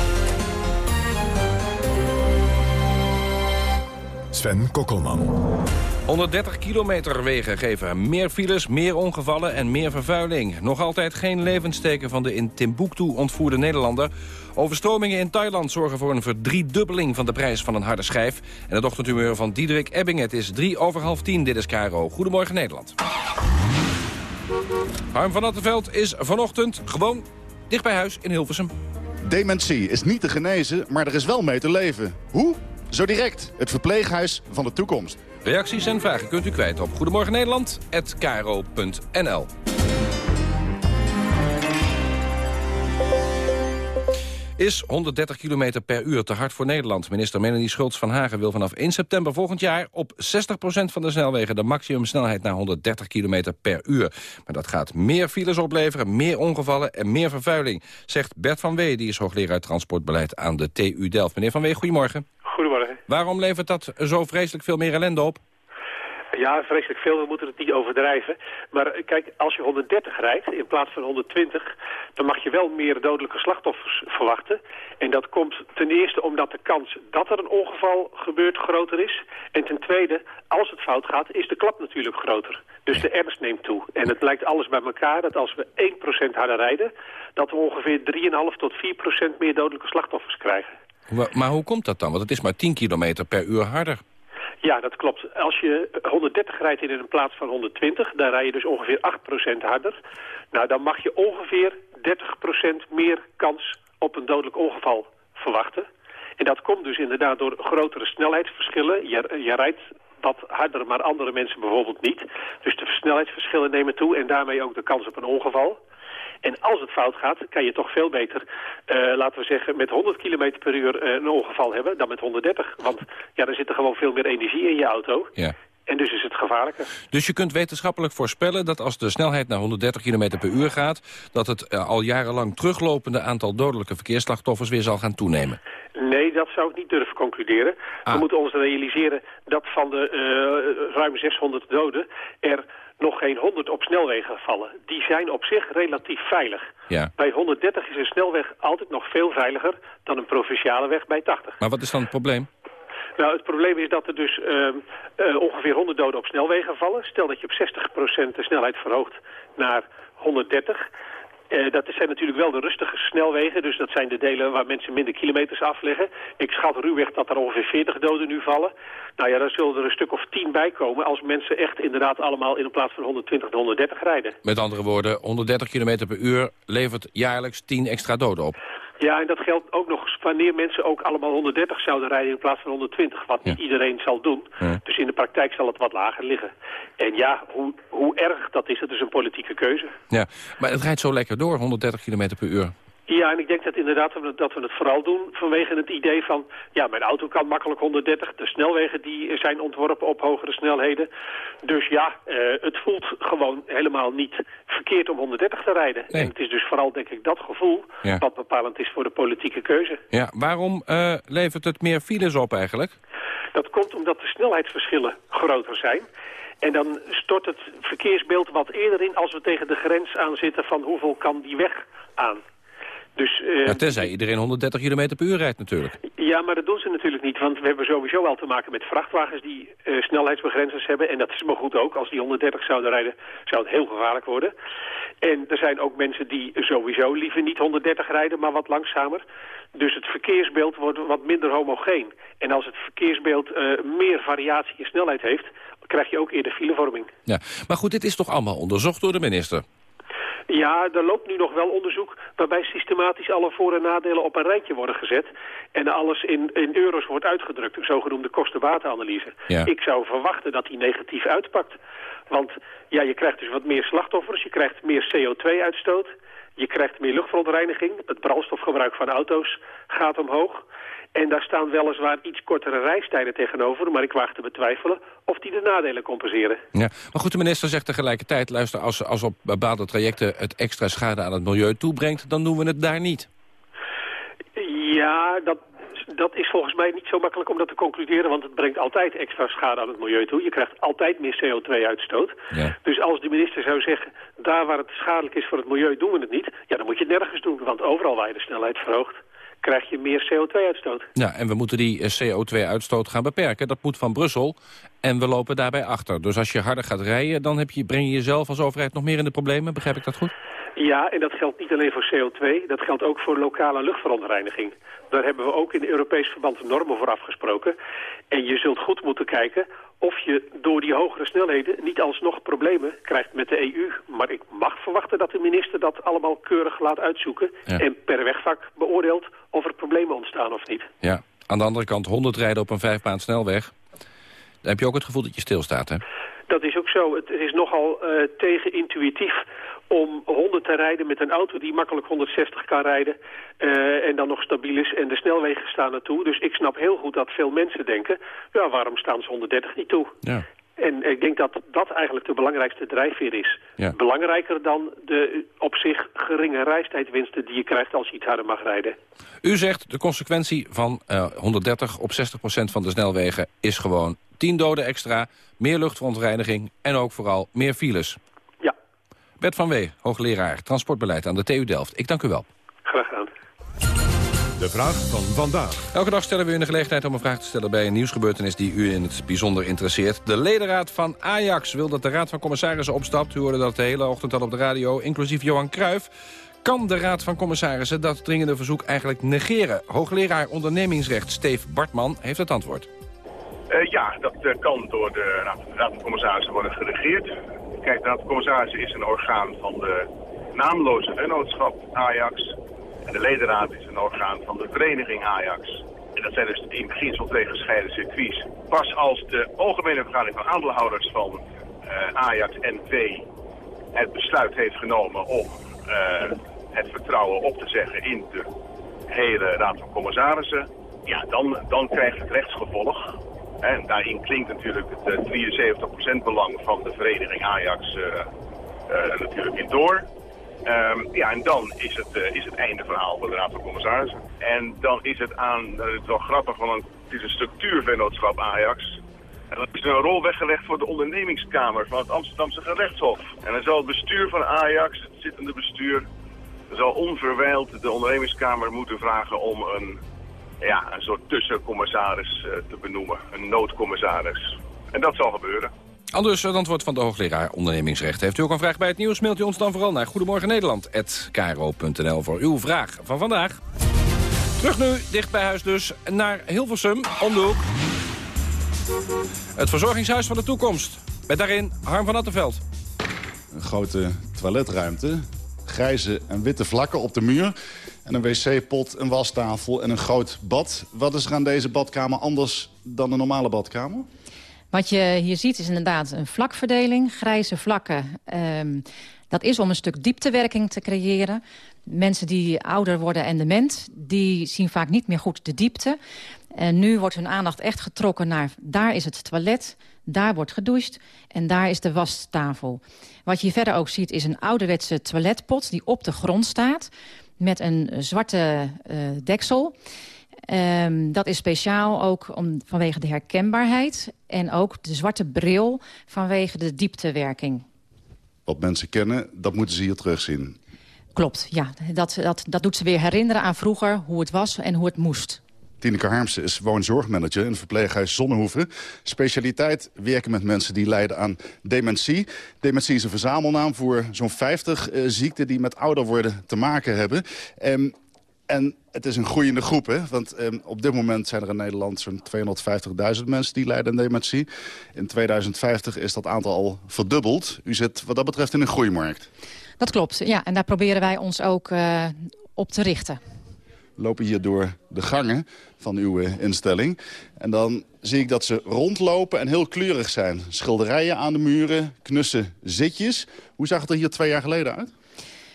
Sven Kokkelman. 130 kilometer wegen geven meer files, meer ongevallen en meer vervuiling. Nog altijd geen levensteken van de in Timbuktu ontvoerde Nederlander. Overstromingen in Thailand zorgen voor een verdriedubbeling van de prijs van een harde schijf. En het ochtendhumeur van Diederik Ebbing. Het is drie over half tien. Dit is Caro. Goedemorgen Nederland. Harm van Attenveld is vanochtend gewoon dicht bij huis in Hilversum. Dementie is niet te genezen, maar er is wel mee te leven. Hoe? Zo direct. Het verpleeghuis van de toekomst. Reacties en vragen kunt u kwijt op Goedemorgen Nederland@kro.nl. Is 130 km per uur te hard voor Nederland? Minister Melanie Schultz van Hagen wil vanaf 1 september volgend jaar... op 60% van de snelwegen de maximumsnelheid naar 130 km per uur. Maar dat gaat meer files opleveren, meer ongevallen en meer vervuiling... zegt Bert van Wee, die is hoogleraar transportbeleid aan de TU Delft. Meneer van Wee, goedemorgen. Waarom levert dat zo vreselijk veel meer ellende op? Ja, vreselijk veel, we moeten het niet overdrijven. Maar eh, kijk, als je 130 rijdt in plaats van 120... dan mag je wel meer dodelijke slachtoffers verwachten. En dat komt ten eerste omdat de kans dat er een ongeval gebeurt groter is. En ten tweede, als het fout gaat, is de klap natuurlijk groter. Dus de ernst neemt toe. En het lijkt alles bij elkaar dat als we 1% harder rijden... dat we ongeveer 3,5 tot 4% meer dodelijke slachtoffers krijgen. Maar hoe komt dat dan? Want het is maar 10 kilometer per uur harder. Ja, dat klopt. Als je 130 rijdt in een plaats van 120, dan rij je dus ongeveer 8% harder. Nou, dan mag je ongeveer 30% meer kans op een dodelijk ongeval verwachten. En dat komt dus inderdaad door grotere snelheidsverschillen. Je, je rijdt wat harder, maar andere mensen bijvoorbeeld niet. Dus de snelheidsverschillen nemen toe en daarmee ook de kans op een ongeval. En als het fout gaat, kan je toch veel beter, uh, laten we zeggen, met 100 km per uur uh, een ongeval hebben dan met 130. Want ja, er zit er gewoon veel meer energie in je auto. Ja. En dus is het gevaarlijker. Dus je kunt wetenschappelijk voorspellen dat als de snelheid naar 130 km per uur gaat... dat het uh, al jarenlang teruglopende aantal dodelijke verkeersslachtoffers weer zal gaan toenemen? Nee, dat zou ik niet durven concluderen. Ah. We moeten ons realiseren dat van de uh, ruim 600 doden er nog geen 100 op snelwegen vallen. Die zijn op zich relatief veilig. Ja. Bij 130 is een snelweg altijd nog veel veiliger dan een provinciale weg bij 80. Maar wat is dan het probleem? Nou, het probleem is dat er dus uh, uh, ongeveer 100 doden op snelwegen vallen. Stel dat je op 60% de snelheid verhoogt naar 130. Uh, dat zijn natuurlijk wel de rustige snelwegen, dus dat zijn de delen waar mensen minder kilometers afleggen. Ik schat ruwweg dat er ongeveer 40 doden nu vallen. Nou ja, dan zullen er een stuk of 10 bij komen als mensen echt inderdaad allemaal in plaats van 120 de 130 rijden. Met andere woorden, 130 km per uur levert jaarlijks 10 extra doden op. Ja, en dat geldt ook nog wanneer mensen ook allemaal 130 zouden rijden in plaats van 120. Wat niet iedereen zal doen. Ja. Dus in de praktijk zal het wat lager liggen. En ja, hoe, hoe erg dat is, het is een politieke keuze. Ja, maar het rijdt zo lekker door, 130 km per uur. Ja, en ik denk dat inderdaad we, dat we het vooral doen vanwege het idee van... ja, mijn auto kan makkelijk 130. De snelwegen die zijn ontworpen op hogere snelheden. Dus ja, uh, het voelt gewoon helemaal niet verkeerd om 130 te rijden. Nee. En het is dus vooral, denk ik, dat gevoel... Ja. wat bepalend is voor de politieke keuze. Ja, waarom uh, levert het meer files op eigenlijk? Dat komt omdat de snelheidsverschillen groter zijn... En dan stort het verkeersbeeld wat eerder in als we tegen de grens aan zitten van hoeveel kan die weg aan. Dus, uh, ja, tenzij iedereen 130 km per uur rijdt natuurlijk. Ja, maar dat doen ze natuurlijk niet. Want we hebben sowieso al te maken met vrachtwagens die uh, snelheidsbegrenzers hebben. En dat is maar goed ook. Als die 130 zouden rijden, zou het heel gevaarlijk worden. En er zijn ook mensen die sowieso liever niet 130 rijden, maar wat langzamer. Dus het verkeersbeeld wordt wat minder homogeen. En als het verkeersbeeld uh, meer variatie in snelheid heeft, krijg je ook eerder filevorming. Ja, maar goed, dit is toch allemaal onderzocht door de minister? Ja, er loopt nu nog wel onderzoek waarbij systematisch alle voor- en nadelen op een rijtje worden gezet. En alles in, in euro's wordt uitgedrukt, een zogenoemde kostenbatenanalyse. Ja. Ik zou verwachten dat die negatief uitpakt. Want ja, je krijgt dus wat meer slachtoffers, je krijgt meer CO2-uitstoot. Je krijgt meer luchtverontreiniging, het brandstofgebruik van auto's gaat omhoog. En daar staan weliswaar iets kortere reistijden tegenover... maar ik waag te betwijfelen of die de nadelen compenseren. Ja, maar goed, de minister zegt tegelijkertijd... luister, als, als op bepaalde trajecten het extra schade aan het milieu toebrengt... dan doen we het daar niet. Ja, dat, dat is volgens mij niet zo makkelijk om dat te concluderen... want het brengt altijd extra schade aan het milieu toe. Je krijgt altijd meer CO2-uitstoot. Ja. Dus als de minister zou zeggen... daar waar het schadelijk is voor het milieu doen we het niet... ja, dan moet je het nergens doen, want overal waar je de snelheid verhoogt krijg je meer CO2-uitstoot. Ja, en we moeten die CO2-uitstoot gaan beperken. Dat moet van Brussel en we lopen daarbij achter. Dus als je harder gaat rijden, dan heb je, breng je jezelf als overheid nog meer in de problemen. Begrijp ik dat goed? Ja, en dat geldt niet alleen voor CO2, dat geldt ook voor lokale luchtverontreiniging. Daar hebben we ook in Europees verband normen voor afgesproken. En je zult goed moeten kijken of je door die hogere snelheden niet alsnog problemen krijgt met de EU. Maar ik mag verwachten dat de minister dat allemaal keurig laat uitzoeken... Ja. en per wegvak beoordeelt of er problemen ontstaan of niet. Ja, aan de andere kant 100 rijden op een vijfbaan snelweg. Dan heb je ook het gevoel dat je stilstaat, hè? Dat is ook zo. Het is nogal uh, tegenintuïtief om 100 te rijden met een auto die makkelijk 160 kan rijden uh, en dan nog stabiel is en de snelwegen staan naartoe. Dus ik snap heel goed dat veel mensen denken, ja waarom staan ze 130 niet toe? Ja. En ik denk dat dat eigenlijk de belangrijkste drijfveer is. Ja. Belangrijker dan de op zich geringe reistijdwinsten die je krijgt als je iets harder mag rijden. U zegt de consequentie van eh, 130 op 60 procent van de snelwegen is gewoon 10 doden extra, meer luchtverontreiniging en ook vooral meer files. Bert van Wee, hoogleraar transportbeleid aan de TU Delft. Ik dank u wel. Graag gedaan. De vraag van vandaag. Elke dag stellen we u de gelegenheid om een vraag te stellen bij een nieuwsgebeurtenis die u in het bijzonder interesseert. De ledenraad van Ajax wil dat de raad van commissarissen opstapt. U hoorde dat de hele ochtend al op de radio, inclusief Johan Cruijff. Kan de raad van commissarissen dat dringende verzoek eigenlijk negeren? Hoogleraar ondernemingsrecht Steef Bartman heeft het antwoord. Uh, ja, dat uh, kan door de raad, de raad van commissarissen worden geregeerd. Kijk, de raad commissarissen is een orgaan van de naamloze vennootschap Ajax. En de ledenraad is een orgaan van de vereniging Ajax. En dat zijn dus in beginsel twee gescheiden circuits. Pas als de algemene vergadering van aandeelhouders van uh, Ajax NV het besluit heeft genomen om uh, het vertrouwen op te zeggen in de hele raad van commissarissen, ja, dan, dan krijgt het rechtsgevolg. En daarin klinkt natuurlijk het uh, 73% belang van de vereniging Ajax natuurlijk in door. Um, ja, en dan is het, is het einde verhaal voor de Raad van Commissarissen. En dan is het aan, het is wel grappig, want het is een structuurvennootschap Ajax. En dan is er een rol weggelegd voor de ondernemingskamer van het Amsterdamse gerechtshof. En dan zal het bestuur van Ajax, het zittende bestuur, zal onverwijld de ondernemingskamer moeten vragen om een, ja, een soort tussencommissaris uh, te benoemen. Een noodcommissaris. En dat zal gebeuren. Anders het antwoord van de hoogleraar ondernemingsrecht. Heeft u ook een vraag bij het nieuws, mailt u ons dan vooral naar Goedemorgen Nederland@kro.nl voor uw vraag van vandaag. Terug nu, dicht bij huis dus, naar Hilversum, om de hoek. Het verzorgingshuis van de toekomst. Met daarin Harm van Attenveld. Een grote toiletruimte, grijze en witte vlakken op de muur... en een wc-pot, een wastafel en een groot bad. Wat is er aan deze badkamer anders dan een normale badkamer? Wat je hier ziet is inderdaad een vlakverdeling, grijze vlakken. Um, dat is om een stuk dieptewerking te creëren. Mensen die ouder worden en dement, die zien vaak niet meer goed de diepte. En nu wordt hun aandacht echt getrokken naar... daar is het toilet, daar wordt gedoucht en daar is de wastafel. Wat je verder ook ziet is een ouderwetse toiletpot die op de grond staat... met een zwarte uh, deksel... Um, dat is speciaal ook om, vanwege de herkenbaarheid... en ook de zwarte bril vanwege de dieptewerking. Wat mensen kennen, dat moeten ze hier terugzien. Klopt, ja. Dat, dat, dat doet ze weer herinneren aan vroeger hoe het was en hoe het moest. Tineke Harmsen is woonzorgmanager in het verpleeghuis Zonnehoeven. Specialiteit werken met mensen die lijden aan dementie. Dementie is een verzamelnaam voor zo'n 50 uh, ziekten die met ouder worden te maken hebben. Um, en het is een groeiende groep, hè? want eh, op dit moment zijn er in Nederland zo'n 250.000 mensen die lijden aan dementie. In 2050 is dat aantal al verdubbeld. U zit wat dat betreft in een groeimarkt. Dat klopt, ja. En daar proberen wij ons ook uh, op te richten. Lopen hier door de gangen van uw uh, instelling. En dan zie ik dat ze rondlopen en heel kleurig zijn. Schilderijen aan de muren, knusse zitjes. Hoe zag het er hier twee jaar geleden uit?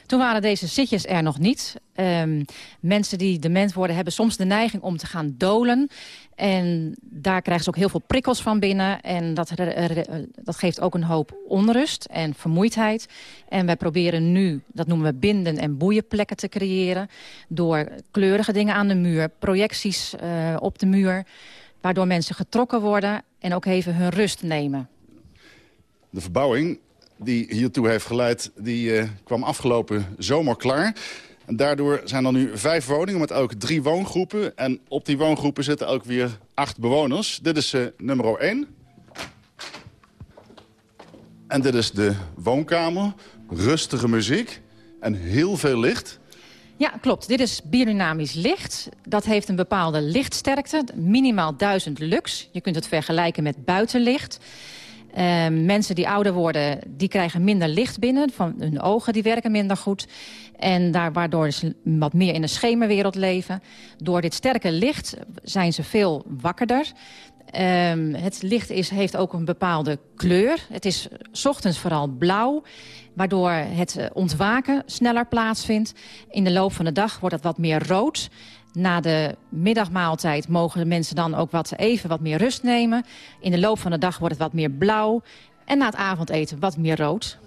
Toen waren deze zitjes er nog niet. Um, mensen die dement worden hebben soms de neiging om te gaan dolen. En daar krijgen ze ook heel veel prikkels van binnen. En dat, dat geeft ook een hoop onrust en vermoeidheid. En wij proberen nu, dat noemen we binden- en boeienplekken te creëren. Door kleurige dingen aan de muur, projecties uh, op de muur. Waardoor mensen getrokken worden en ook even hun rust nemen. De verbouwing die hiertoe heeft geleid, die uh, kwam afgelopen zomer klaar. En daardoor zijn er nu vijf woningen met ook drie woongroepen. En op die woongroepen zitten ook weer acht bewoners. Dit is uh, nummer 1. En dit is de woonkamer. Rustige muziek en heel veel licht. Ja, klopt. Dit is biodynamisch licht. Dat heeft een bepaalde lichtsterkte, minimaal 1000 lux. Je kunt het vergelijken met buitenlicht. Uh, mensen die ouder worden, die krijgen minder licht binnen. Van hun ogen die werken minder goed. En daar, waardoor ze wat meer in de schemerwereld leven. Door dit sterke licht zijn ze veel wakkerder. Um, het licht is, heeft ook een bepaalde kleur. Het is ochtends vooral blauw, waardoor het ontwaken sneller plaatsvindt. In de loop van de dag wordt het wat meer rood. Na de middagmaaltijd mogen de mensen dan ook wat, even wat meer rust nemen. In de loop van de dag wordt het wat meer blauw. En na het avondeten wat meer rood.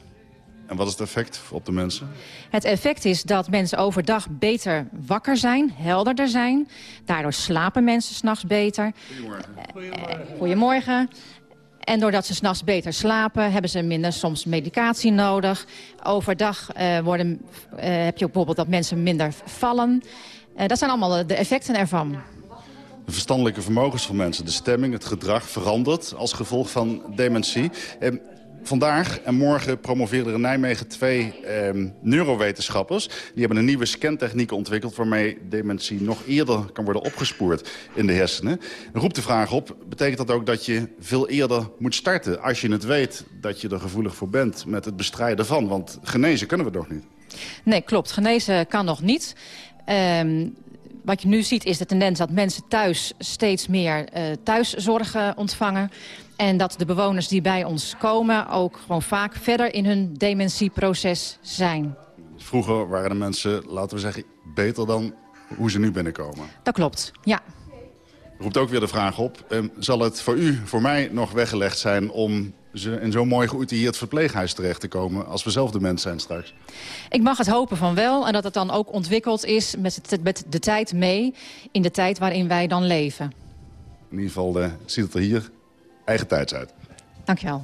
En wat is het effect op de mensen? Het effect is dat mensen overdag beter wakker zijn, helderder zijn. Daardoor slapen mensen s'nachts beter. Goedemorgen. Goedemorgen. En doordat ze s'nachts beter slapen, hebben ze minder soms medicatie nodig. Overdag uh, worden, uh, heb je ook bijvoorbeeld dat mensen minder vallen. Uh, dat zijn allemaal de effecten ervan. De verstandelijke vermogens van mensen, de stemming, het gedrag verandert als gevolg van dementie. Vandaag en morgen promoveren er in Nijmegen twee eh, neurowetenschappers. Die hebben een nieuwe scantechniek ontwikkeld... waarmee dementie nog eerder kan worden opgespoord in de hersenen. Roept de vraag op, betekent dat ook dat je veel eerder moet starten... als je het weet dat je er gevoelig voor bent met het bestrijden van? Want genezen kunnen we toch niet? Nee, klopt. Genezen kan nog niet. Um, wat je nu ziet is de tendens dat mensen thuis steeds meer uh, thuiszorg ontvangen. En dat de bewoners die bij ons komen ook gewoon vaak verder in hun dementieproces zijn. Vroeger waren de mensen, laten we zeggen, beter dan hoe ze nu binnenkomen. Dat klopt, ja. Roept ook weer de vraag op, eh, zal het voor u, voor mij nog weggelegd zijn om in zo'n mooi geoutilleerd verpleeghuis terecht te komen... als we zelf de mens zijn straks? Ik mag het hopen van wel. En dat het dan ook ontwikkeld is met, met de tijd mee... in de tijd waarin wij dan leven. In ieder geval uh, ziet het er hier eigen tijds uit. Dankjewel.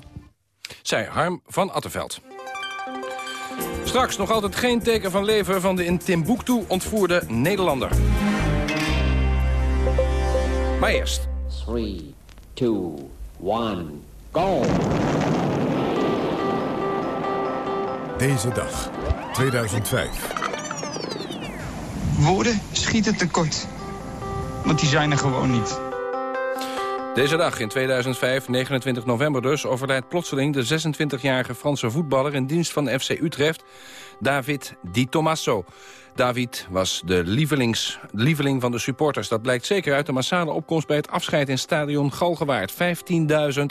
Zij Harm van Attenveld. Straks nog altijd geen teken van leven van de in Timbuktu ontvoerde Nederlander. Maar eerst. 3, 2, 1... Deze dag, 2005. Woorden schieten tekort. Want die zijn er gewoon niet. Deze dag in 2005, 29 november dus, overlijdt plotseling de 26-jarige Franse voetballer in dienst van FC Utrecht, David Di Tommaso. David was de lievelings, lieveling van de supporters. Dat blijkt zeker uit de massale opkomst bij het afscheid in stadion Galgenwaard. 15.000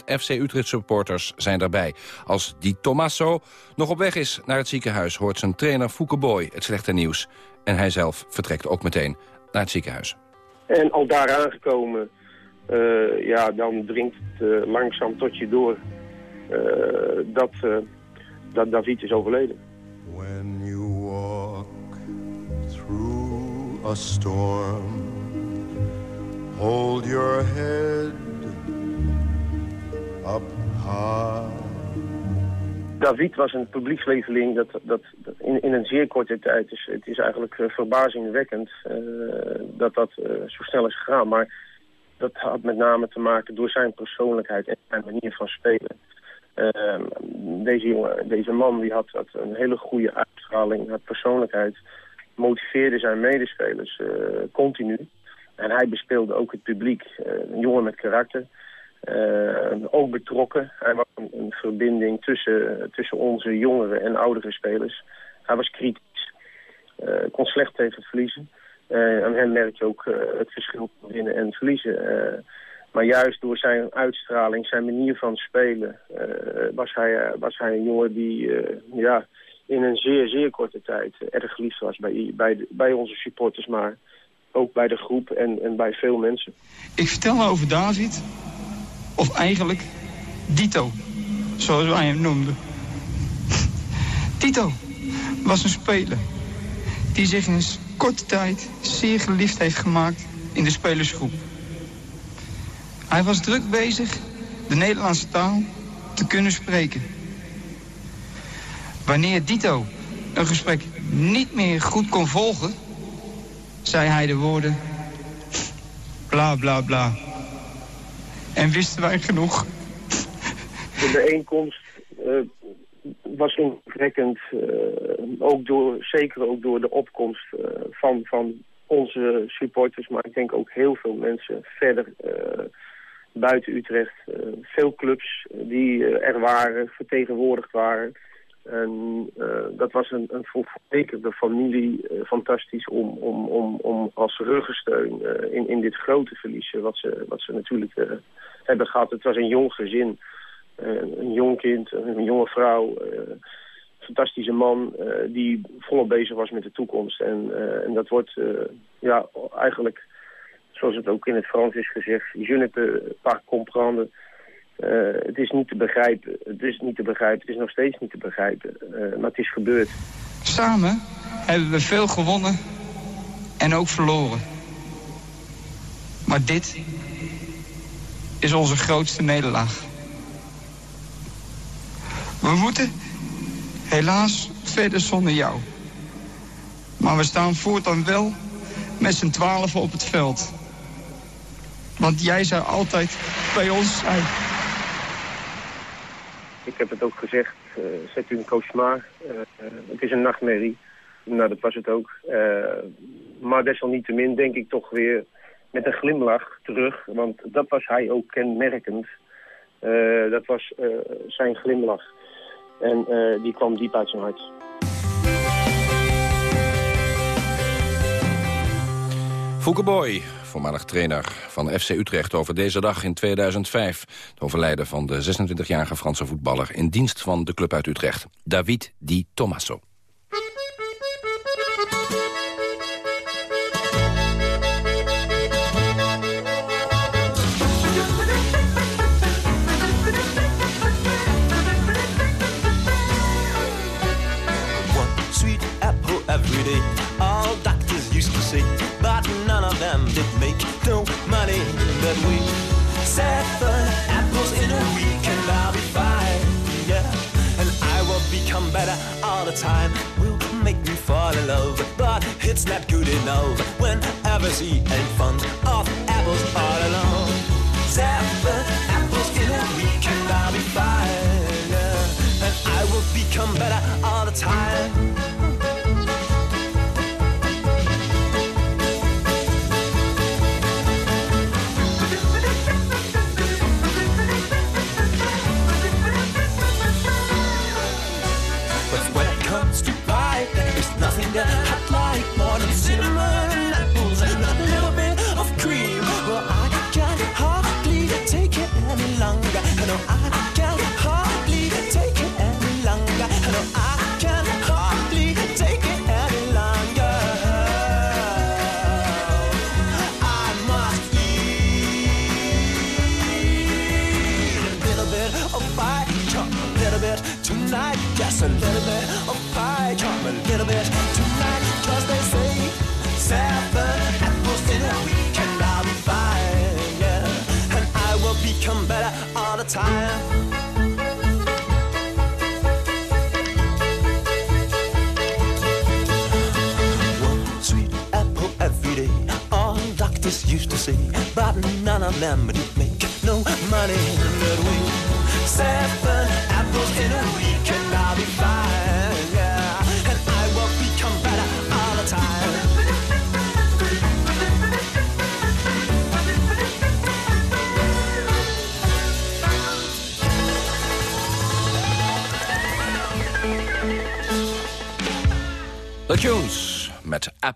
FC Utrecht supporters zijn daarbij. Als Di Tommaso nog op weg is naar het ziekenhuis... hoort zijn trainer Fouke Boy het slechte nieuws. En hij zelf vertrekt ook meteen naar het ziekenhuis. En al daar aangekomen, uh, ja, dan dringt het uh, langzaam tot je door uh, dat, dat David is overleden. When you walk through a storm. Hold your head up high. David was een publieksleveling dat, dat, dat in, in, een zeer korte tijd is. Het is eigenlijk uh, verbazingwekkend uh, dat dat uh, zo snel is gegaan. Maar dat had met name te maken door zijn persoonlijkheid en zijn manier van spelen. Ehm, deze, jongen, deze man die had, had een hele goede uitstraling, had persoonlijkheid motiveerde zijn medespelers uh, continu. En hij bespeelde ook het publiek. Uh, een jongen met karakter. Uh, ook betrokken. Hij was een, verbinding tussen, tussen onze jongere en oudere spelers. Hij was kritisch. kon slecht tegen verliezen. aan hem merk je ook het verschil tussen winnen en verliezen. Maar juist door zijn uitstraling, zijn manier van spelen... was, hij, was hij een jongen die... ja, in een zeer, zeer korte tijd erg geliefd was bij, bij, bij onze supporters, maar ook bij de groep en, en bij veel mensen. Ik vertel nou over David, of eigenlijk Dito, zoals wij hem noemden. [laughs] Tito was een speler die zich in een korte tijd zeer geliefd heeft gemaakt in de spelersgroep. Hij was druk bezig de Nederlandse taal te kunnen spreken. Wanneer Dito een gesprek niet meer goed kon volgen, zei hij de woorden bla bla bla. En wisten wij genoeg. De bijeenkomst uh, was indrukwekkend, uh, ook door, zeker ook door de opkomst uh, van, van onze supporters, maar ik denk ook heel veel mensen verder buiten Utrecht. veel clubs die er waren, vertegenwoordigd waren. En dat was een, een familie fantastisch om, om, om, om als ruggensteun in, in dit grote verlies, wat ze, wat ze natuurlijk hebben gehad. Het was een jong gezin, een jong kind, een jonge vrouw, fantastische man die volop bezig was met de toekomst. En, en dat wordt ja, eigenlijk, zoals het ook in het Frans is gezegd, je ne peux comprendre. het is niet te begrijpen. Het is niet te begrijpen. Het is nog steeds niet te begrijpen. maar het is gebeurd. Samen hebben we veel gewonnen en ook verloren. Maar dit is onze grootste nederlaag. We moeten helaas verder zonder jou. Maar we staan voortaan wel met z'n twaalf op het veld. Want jij zou altijd bij ons zijn. Ik heb het ook gezegd, uh, zet u een cauchemar. Uh, uh, het is een nachtmerrie. Nou, dat was het ook. maar desalniettemin denk ik toch weer met een glimlach terug. Want dat was hij ook kenmerkend. dat was zijn glimlach. En die kwam diep uit zijn hart. Fouke Boy, voormalig trainer van FC Utrecht over deze dag in 2005. Het overlijden van de 26-jarige Franse voetballer in dienst van de club uit Utrecht. David Di Tommaso. seven time. Will make me fall in love, but it's not good enough. Whenever she ain't fun of apples all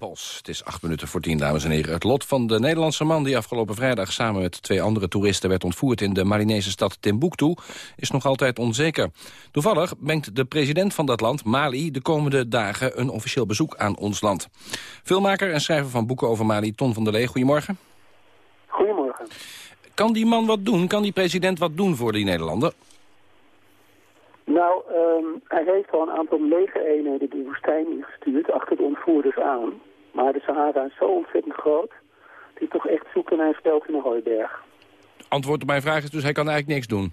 Het is acht minuten voor tien, dames en heren. Het lot van de Nederlandse man die afgelopen vrijdag... samen met twee andere toeristen werd ontvoerd in de Malinese stad Timbuktu... is nog altijd onzeker. Toevallig brengt de president van dat land, Mali... de komende dagen een officieel bezoek aan ons land. Filmmaker en schrijver van boeken over Mali, Ton van der Lee. Goedemorgen. Goedemorgen. Kan die man wat doen? Kan die president wat doen voor die Nederlander? Nou, um, hij heeft al een aantal legereenheden de woestijn ingestuurd, achter de ontvoerders aan. Maar de Sahara is zo ontzettend groot, die toch echt zoeken naar een speld in een hooiberg. Antwoord op mijn vraag is dus, hij kan eigenlijk niks doen?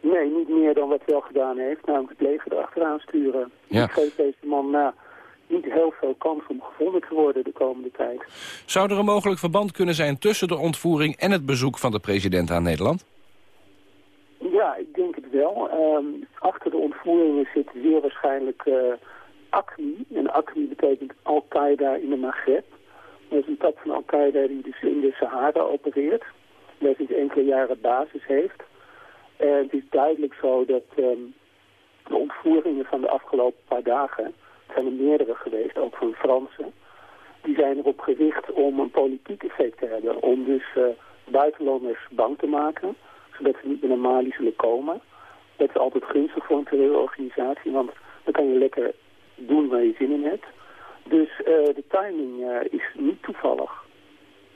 Nee, niet meer dan wat hij al gedaan heeft, namelijk het leger erachteraan sturen. Ja. Ik geef deze man nou, niet heel veel kans om gevonden te worden de komende tijd. Zou er een mogelijk verband kunnen zijn tussen de ontvoering en het bezoek van de president aan Nederland? Ja, ik denk het wel. Um, achter de ontvoeringen zit zeer waarschijnlijk uh, ACMI. En ACMI betekent Al-Qaeda in de Maghreb. Dat is een tak van Al-Qaeda die dus in de Sahara opereert. Dat sinds enkele jaren basis heeft. En het is duidelijk zo dat um, de ontvoeringen van de afgelopen paar dagen... zijn er meerdere geweest, ook van Fransen... die zijn erop gericht om een politiek effect te hebben. Om dus uh, buitenlanders bang te maken zodat ze niet meer naar Mali zullen komen. Dat is altijd gunstig voor een terreurorganisatie, want dan kan je lekker doen waar je zin in hebt. Dus uh, de timing uh, is niet toevallig.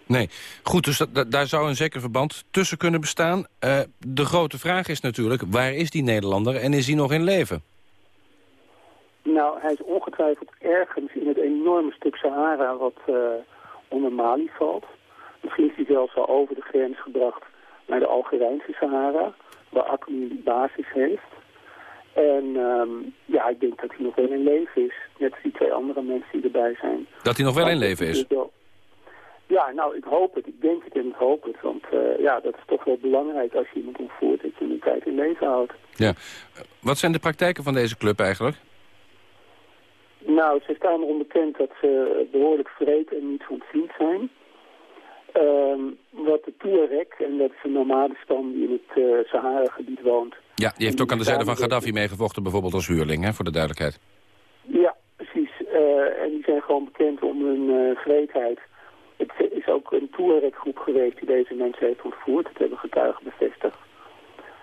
Nee, goed, dus dat, daar zou een zeker verband tussen kunnen bestaan. Uh, de grote vraag is natuurlijk, waar is die Nederlander en is hij nog in leven? Nou, hij is ongetwijfeld ergens in het enorme stuk Sahara wat onder Mali valt. Misschien is hij zelfs al over de grens gebracht naar de Algerijnse Sahara, waar Akmi basis heeft. En um, ja, ik denk dat hij nog wel in leven is. Net als die twee andere mensen die erbij zijn. Dat hij nog wel in leven is? Ja, nou, ik hoop het. Ik denk het en ik hoop het. Want uh, ja, dat is toch wel belangrijk als je iemand ontvoert... dat je een tijd in leven houdt. Ja. Wat zijn de praktijken van deze club eigenlijk? Nou, ze staan erom bekend dat ze behoorlijk vreed en niet ontvriend zijn. Um, wat de Touareg, en dat is een nomadenstam die in het uh, Sahara-gebied woont... Ja, die heeft ook aan de zijde van Gaddafi meegevochten, bijvoorbeeld als huurling, hè, voor de duidelijkheid. Ja, precies. Uh, en die zijn gewoon bekend om hun uh, vreedheid. Het is ook een Touareg-groep geweest die deze mensen heeft ontvoerd. Dat hebben getuigen bevestigd.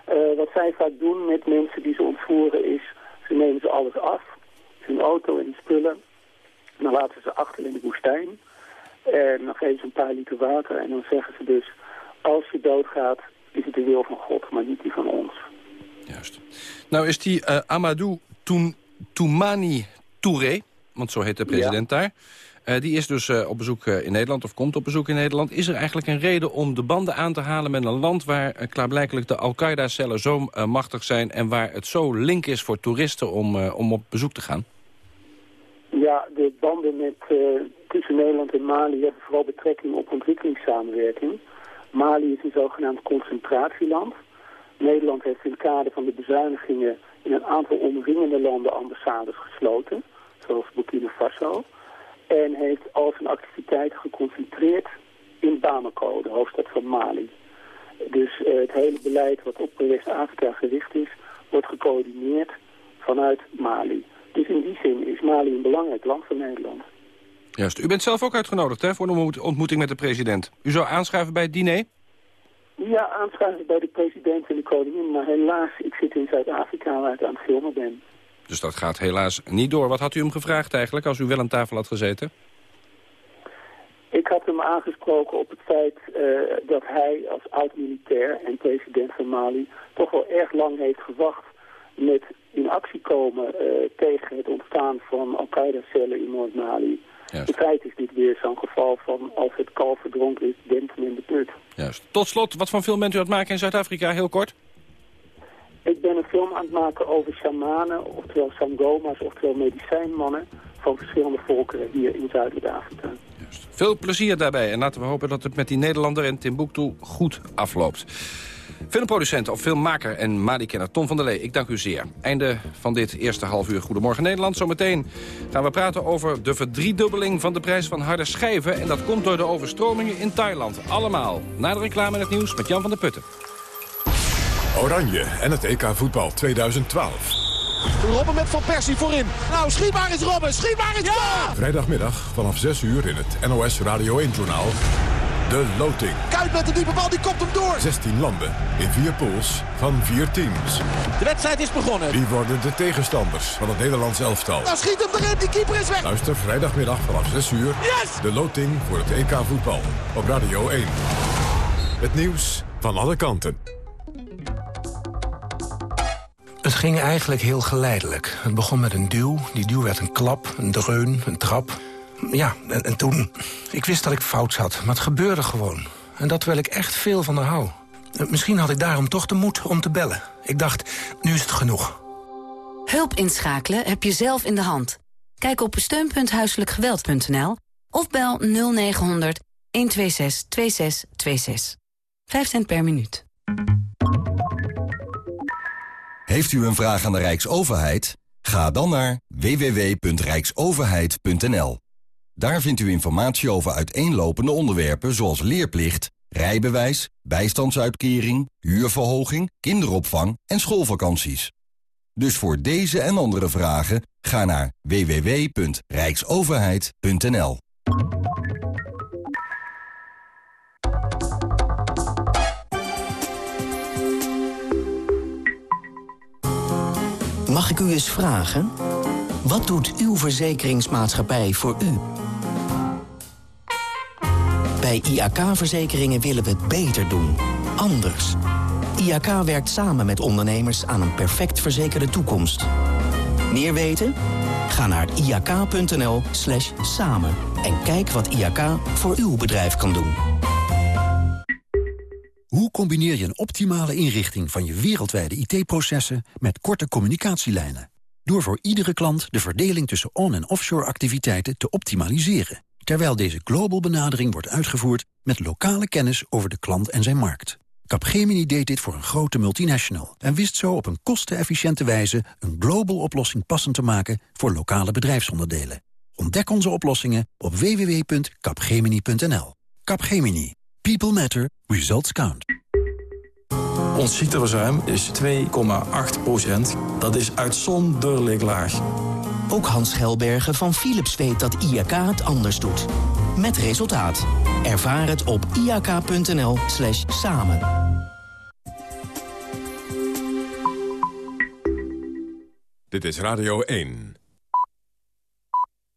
Uh, wat zij vaak doen met mensen die ze ontvoeren is... ze nemen ze alles af, hun auto en spullen... en dan laten ze achter in de woestijn... En dan geven ze een paar liter water en dan zeggen ze dus... als je doodgaat, is het de wil van God, maar niet die van ons. Juist. Nou is die uh, Amadou Toumani Touré, want zo heet de president daar... Uh, die is dus uh, op bezoek in Nederland, of komt op bezoek in Nederland. Is er eigenlijk een reden om de banden aan te halen met een land... waar klaarblijkelijk de Al-Qaeda-cellen zo machtig zijn... en waar het zo link is voor toeristen om, om op bezoek te gaan? Ja, de banden met, tussen Nederland en Mali hebben vooral betrekking op ontwikkelingssamenwerking. Mali is een zogenaamd concentratieland. Nederland heeft in het kader van de bezuinigingen in een aantal omringende landen ambassades gesloten, zoals Burkina Faso. En heeft al zijn activiteiten geconcentreerd in Bamako, de hoofdstad van Mali. Dus uh, het hele beleid wat op West-Afrika gericht is, wordt gecoördineerd vanuit Mali. Dus in die zin is Mali een belangrijk land voor Nederland. Juist. U bent zelf ook uitgenodigd hè, voor een ontmoeting met de president. U zou aanschrijven bij het diner? Ja, aanschrijven bij de president en de koningin. Maar helaas, ik zit in Zuid-Afrika waar ik aan het filmen ben. Dus dat gaat helaas niet door. Wat had u hem gevraagd eigenlijk, als u wel aan tafel had gezeten? Ik had hem aangesproken op het feit uh, dat hij als oud-militair en president van Mali... toch wel erg lang heeft gewacht met in actie komen uh, tegen het ontstaan van Al-Qaeda-cellen in Noord-Mali. In feite is dit weer zo'n geval van als het kalf verdronken is, dempen in de put. Juist. Tot slot, wat voor film bent u aan het maken in Zuid-Afrika, heel kort? Ik ben een film aan het maken over shamanen, oftewel sangoma's, oftewel medicijnmannen van verschillende volkeren hier in Zuid-Afrika. Veel plezier daarbij en laten we hopen dat het met die Nederlander in Timbuktu goed afloopt. Filmproducent of filmmaker en Mali-kenner Tom van der Lee, ik dank u zeer. Einde van dit eerste half uur Goedemorgen Nederland. Zometeen gaan we praten over de verdriedubbeling van de prijs van harde schijven. En dat komt door de overstromingen in Thailand. Allemaal na de reclame en het nieuws met Jan van der Putten. Oranje en het EK voetbal 2012. Robben met Van Persie voorin. Nou, schietbaar is Robben, schietbaar is ja! Vrijdagmiddag vanaf 6 uur in het NOS Radio 1-journaal. De loting. Kuit met de diepe bal, die komt hem door. 16 landen in vier pools van vier teams. De wedstrijd is begonnen. Wie worden de tegenstanders van het Nederlands elftal? Nou schiet hem erin, die keeper is weg. Luister vrijdagmiddag vanaf 6 uur. Yes! De loting voor het EK voetbal op Radio 1. Het nieuws van alle kanten. Het ging eigenlijk heel geleidelijk. Het begon met een duw, die duw werd een klap, een dreun, een trap. Ja, en, en, toen... Ik wist dat ik fout zat, maar het gebeurde gewoon. En dat terwijl ik echt veel van haar hou. Misschien had ik daarom toch de moed om te bellen. Ik dacht, nu is het genoeg. Hulp inschakelen heb je zelf in de hand. Kijk op steun.huiselijkgeweld.nl of bel 0900 126 2626. 5 cent per minuut. Heeft u een vraag aan de Rijksoverheid? Ga dan naar www.rijksoverheid.nl. Daar vindt u informatie over uiteenlopende onderwerpen zoals leerplicht, rijbewijs, bijstandsuitkering, huurverhoging, kinderopvang en schoolvakanties. Dus voor deze en andere vragen ga naar www.rijksoverheid.nl. Mag ik u eens vragen? Wat doet uw verzekeringsmaatschappij voor u? Bij IAK-verzekeringen willen we het beter doen. Anders. IAK werkt samen met ondernemers aan een perfect verzekerde toekomst. Meer weten? Ga naar iak.nl slash samen en kijk wat IAK voor uw bedrijf kan doen. Hoe combineer je een optimale inrichting van je wereldwijde IT-processen met korte communicatielijnen? Door voor iedere klant de verdeling tussen on- en offshore activiteiten te optimaliseren. Terwijl deze global benadering wordt uitgevoerd met lokale kennis over de klant en zijn markt. Capgemini deed dit voor een grote multinational en wist zo op een kostenefficiënte wijze een global oplossing passend te maken voor lokale bedrijfsonderdelen. Ontdek onze oplossingen op www.capgemini.nl. Capgemini. People matter. Results count. Ons ziekteverzuim is 2,8 procent. Dat is uitzonderlijk laag. Ook Hans Gelbergen van Philips weet dat IAK het anders doet. Met resultaat. Ervaar het op iak.nl slash samen. Dit is Radio 1.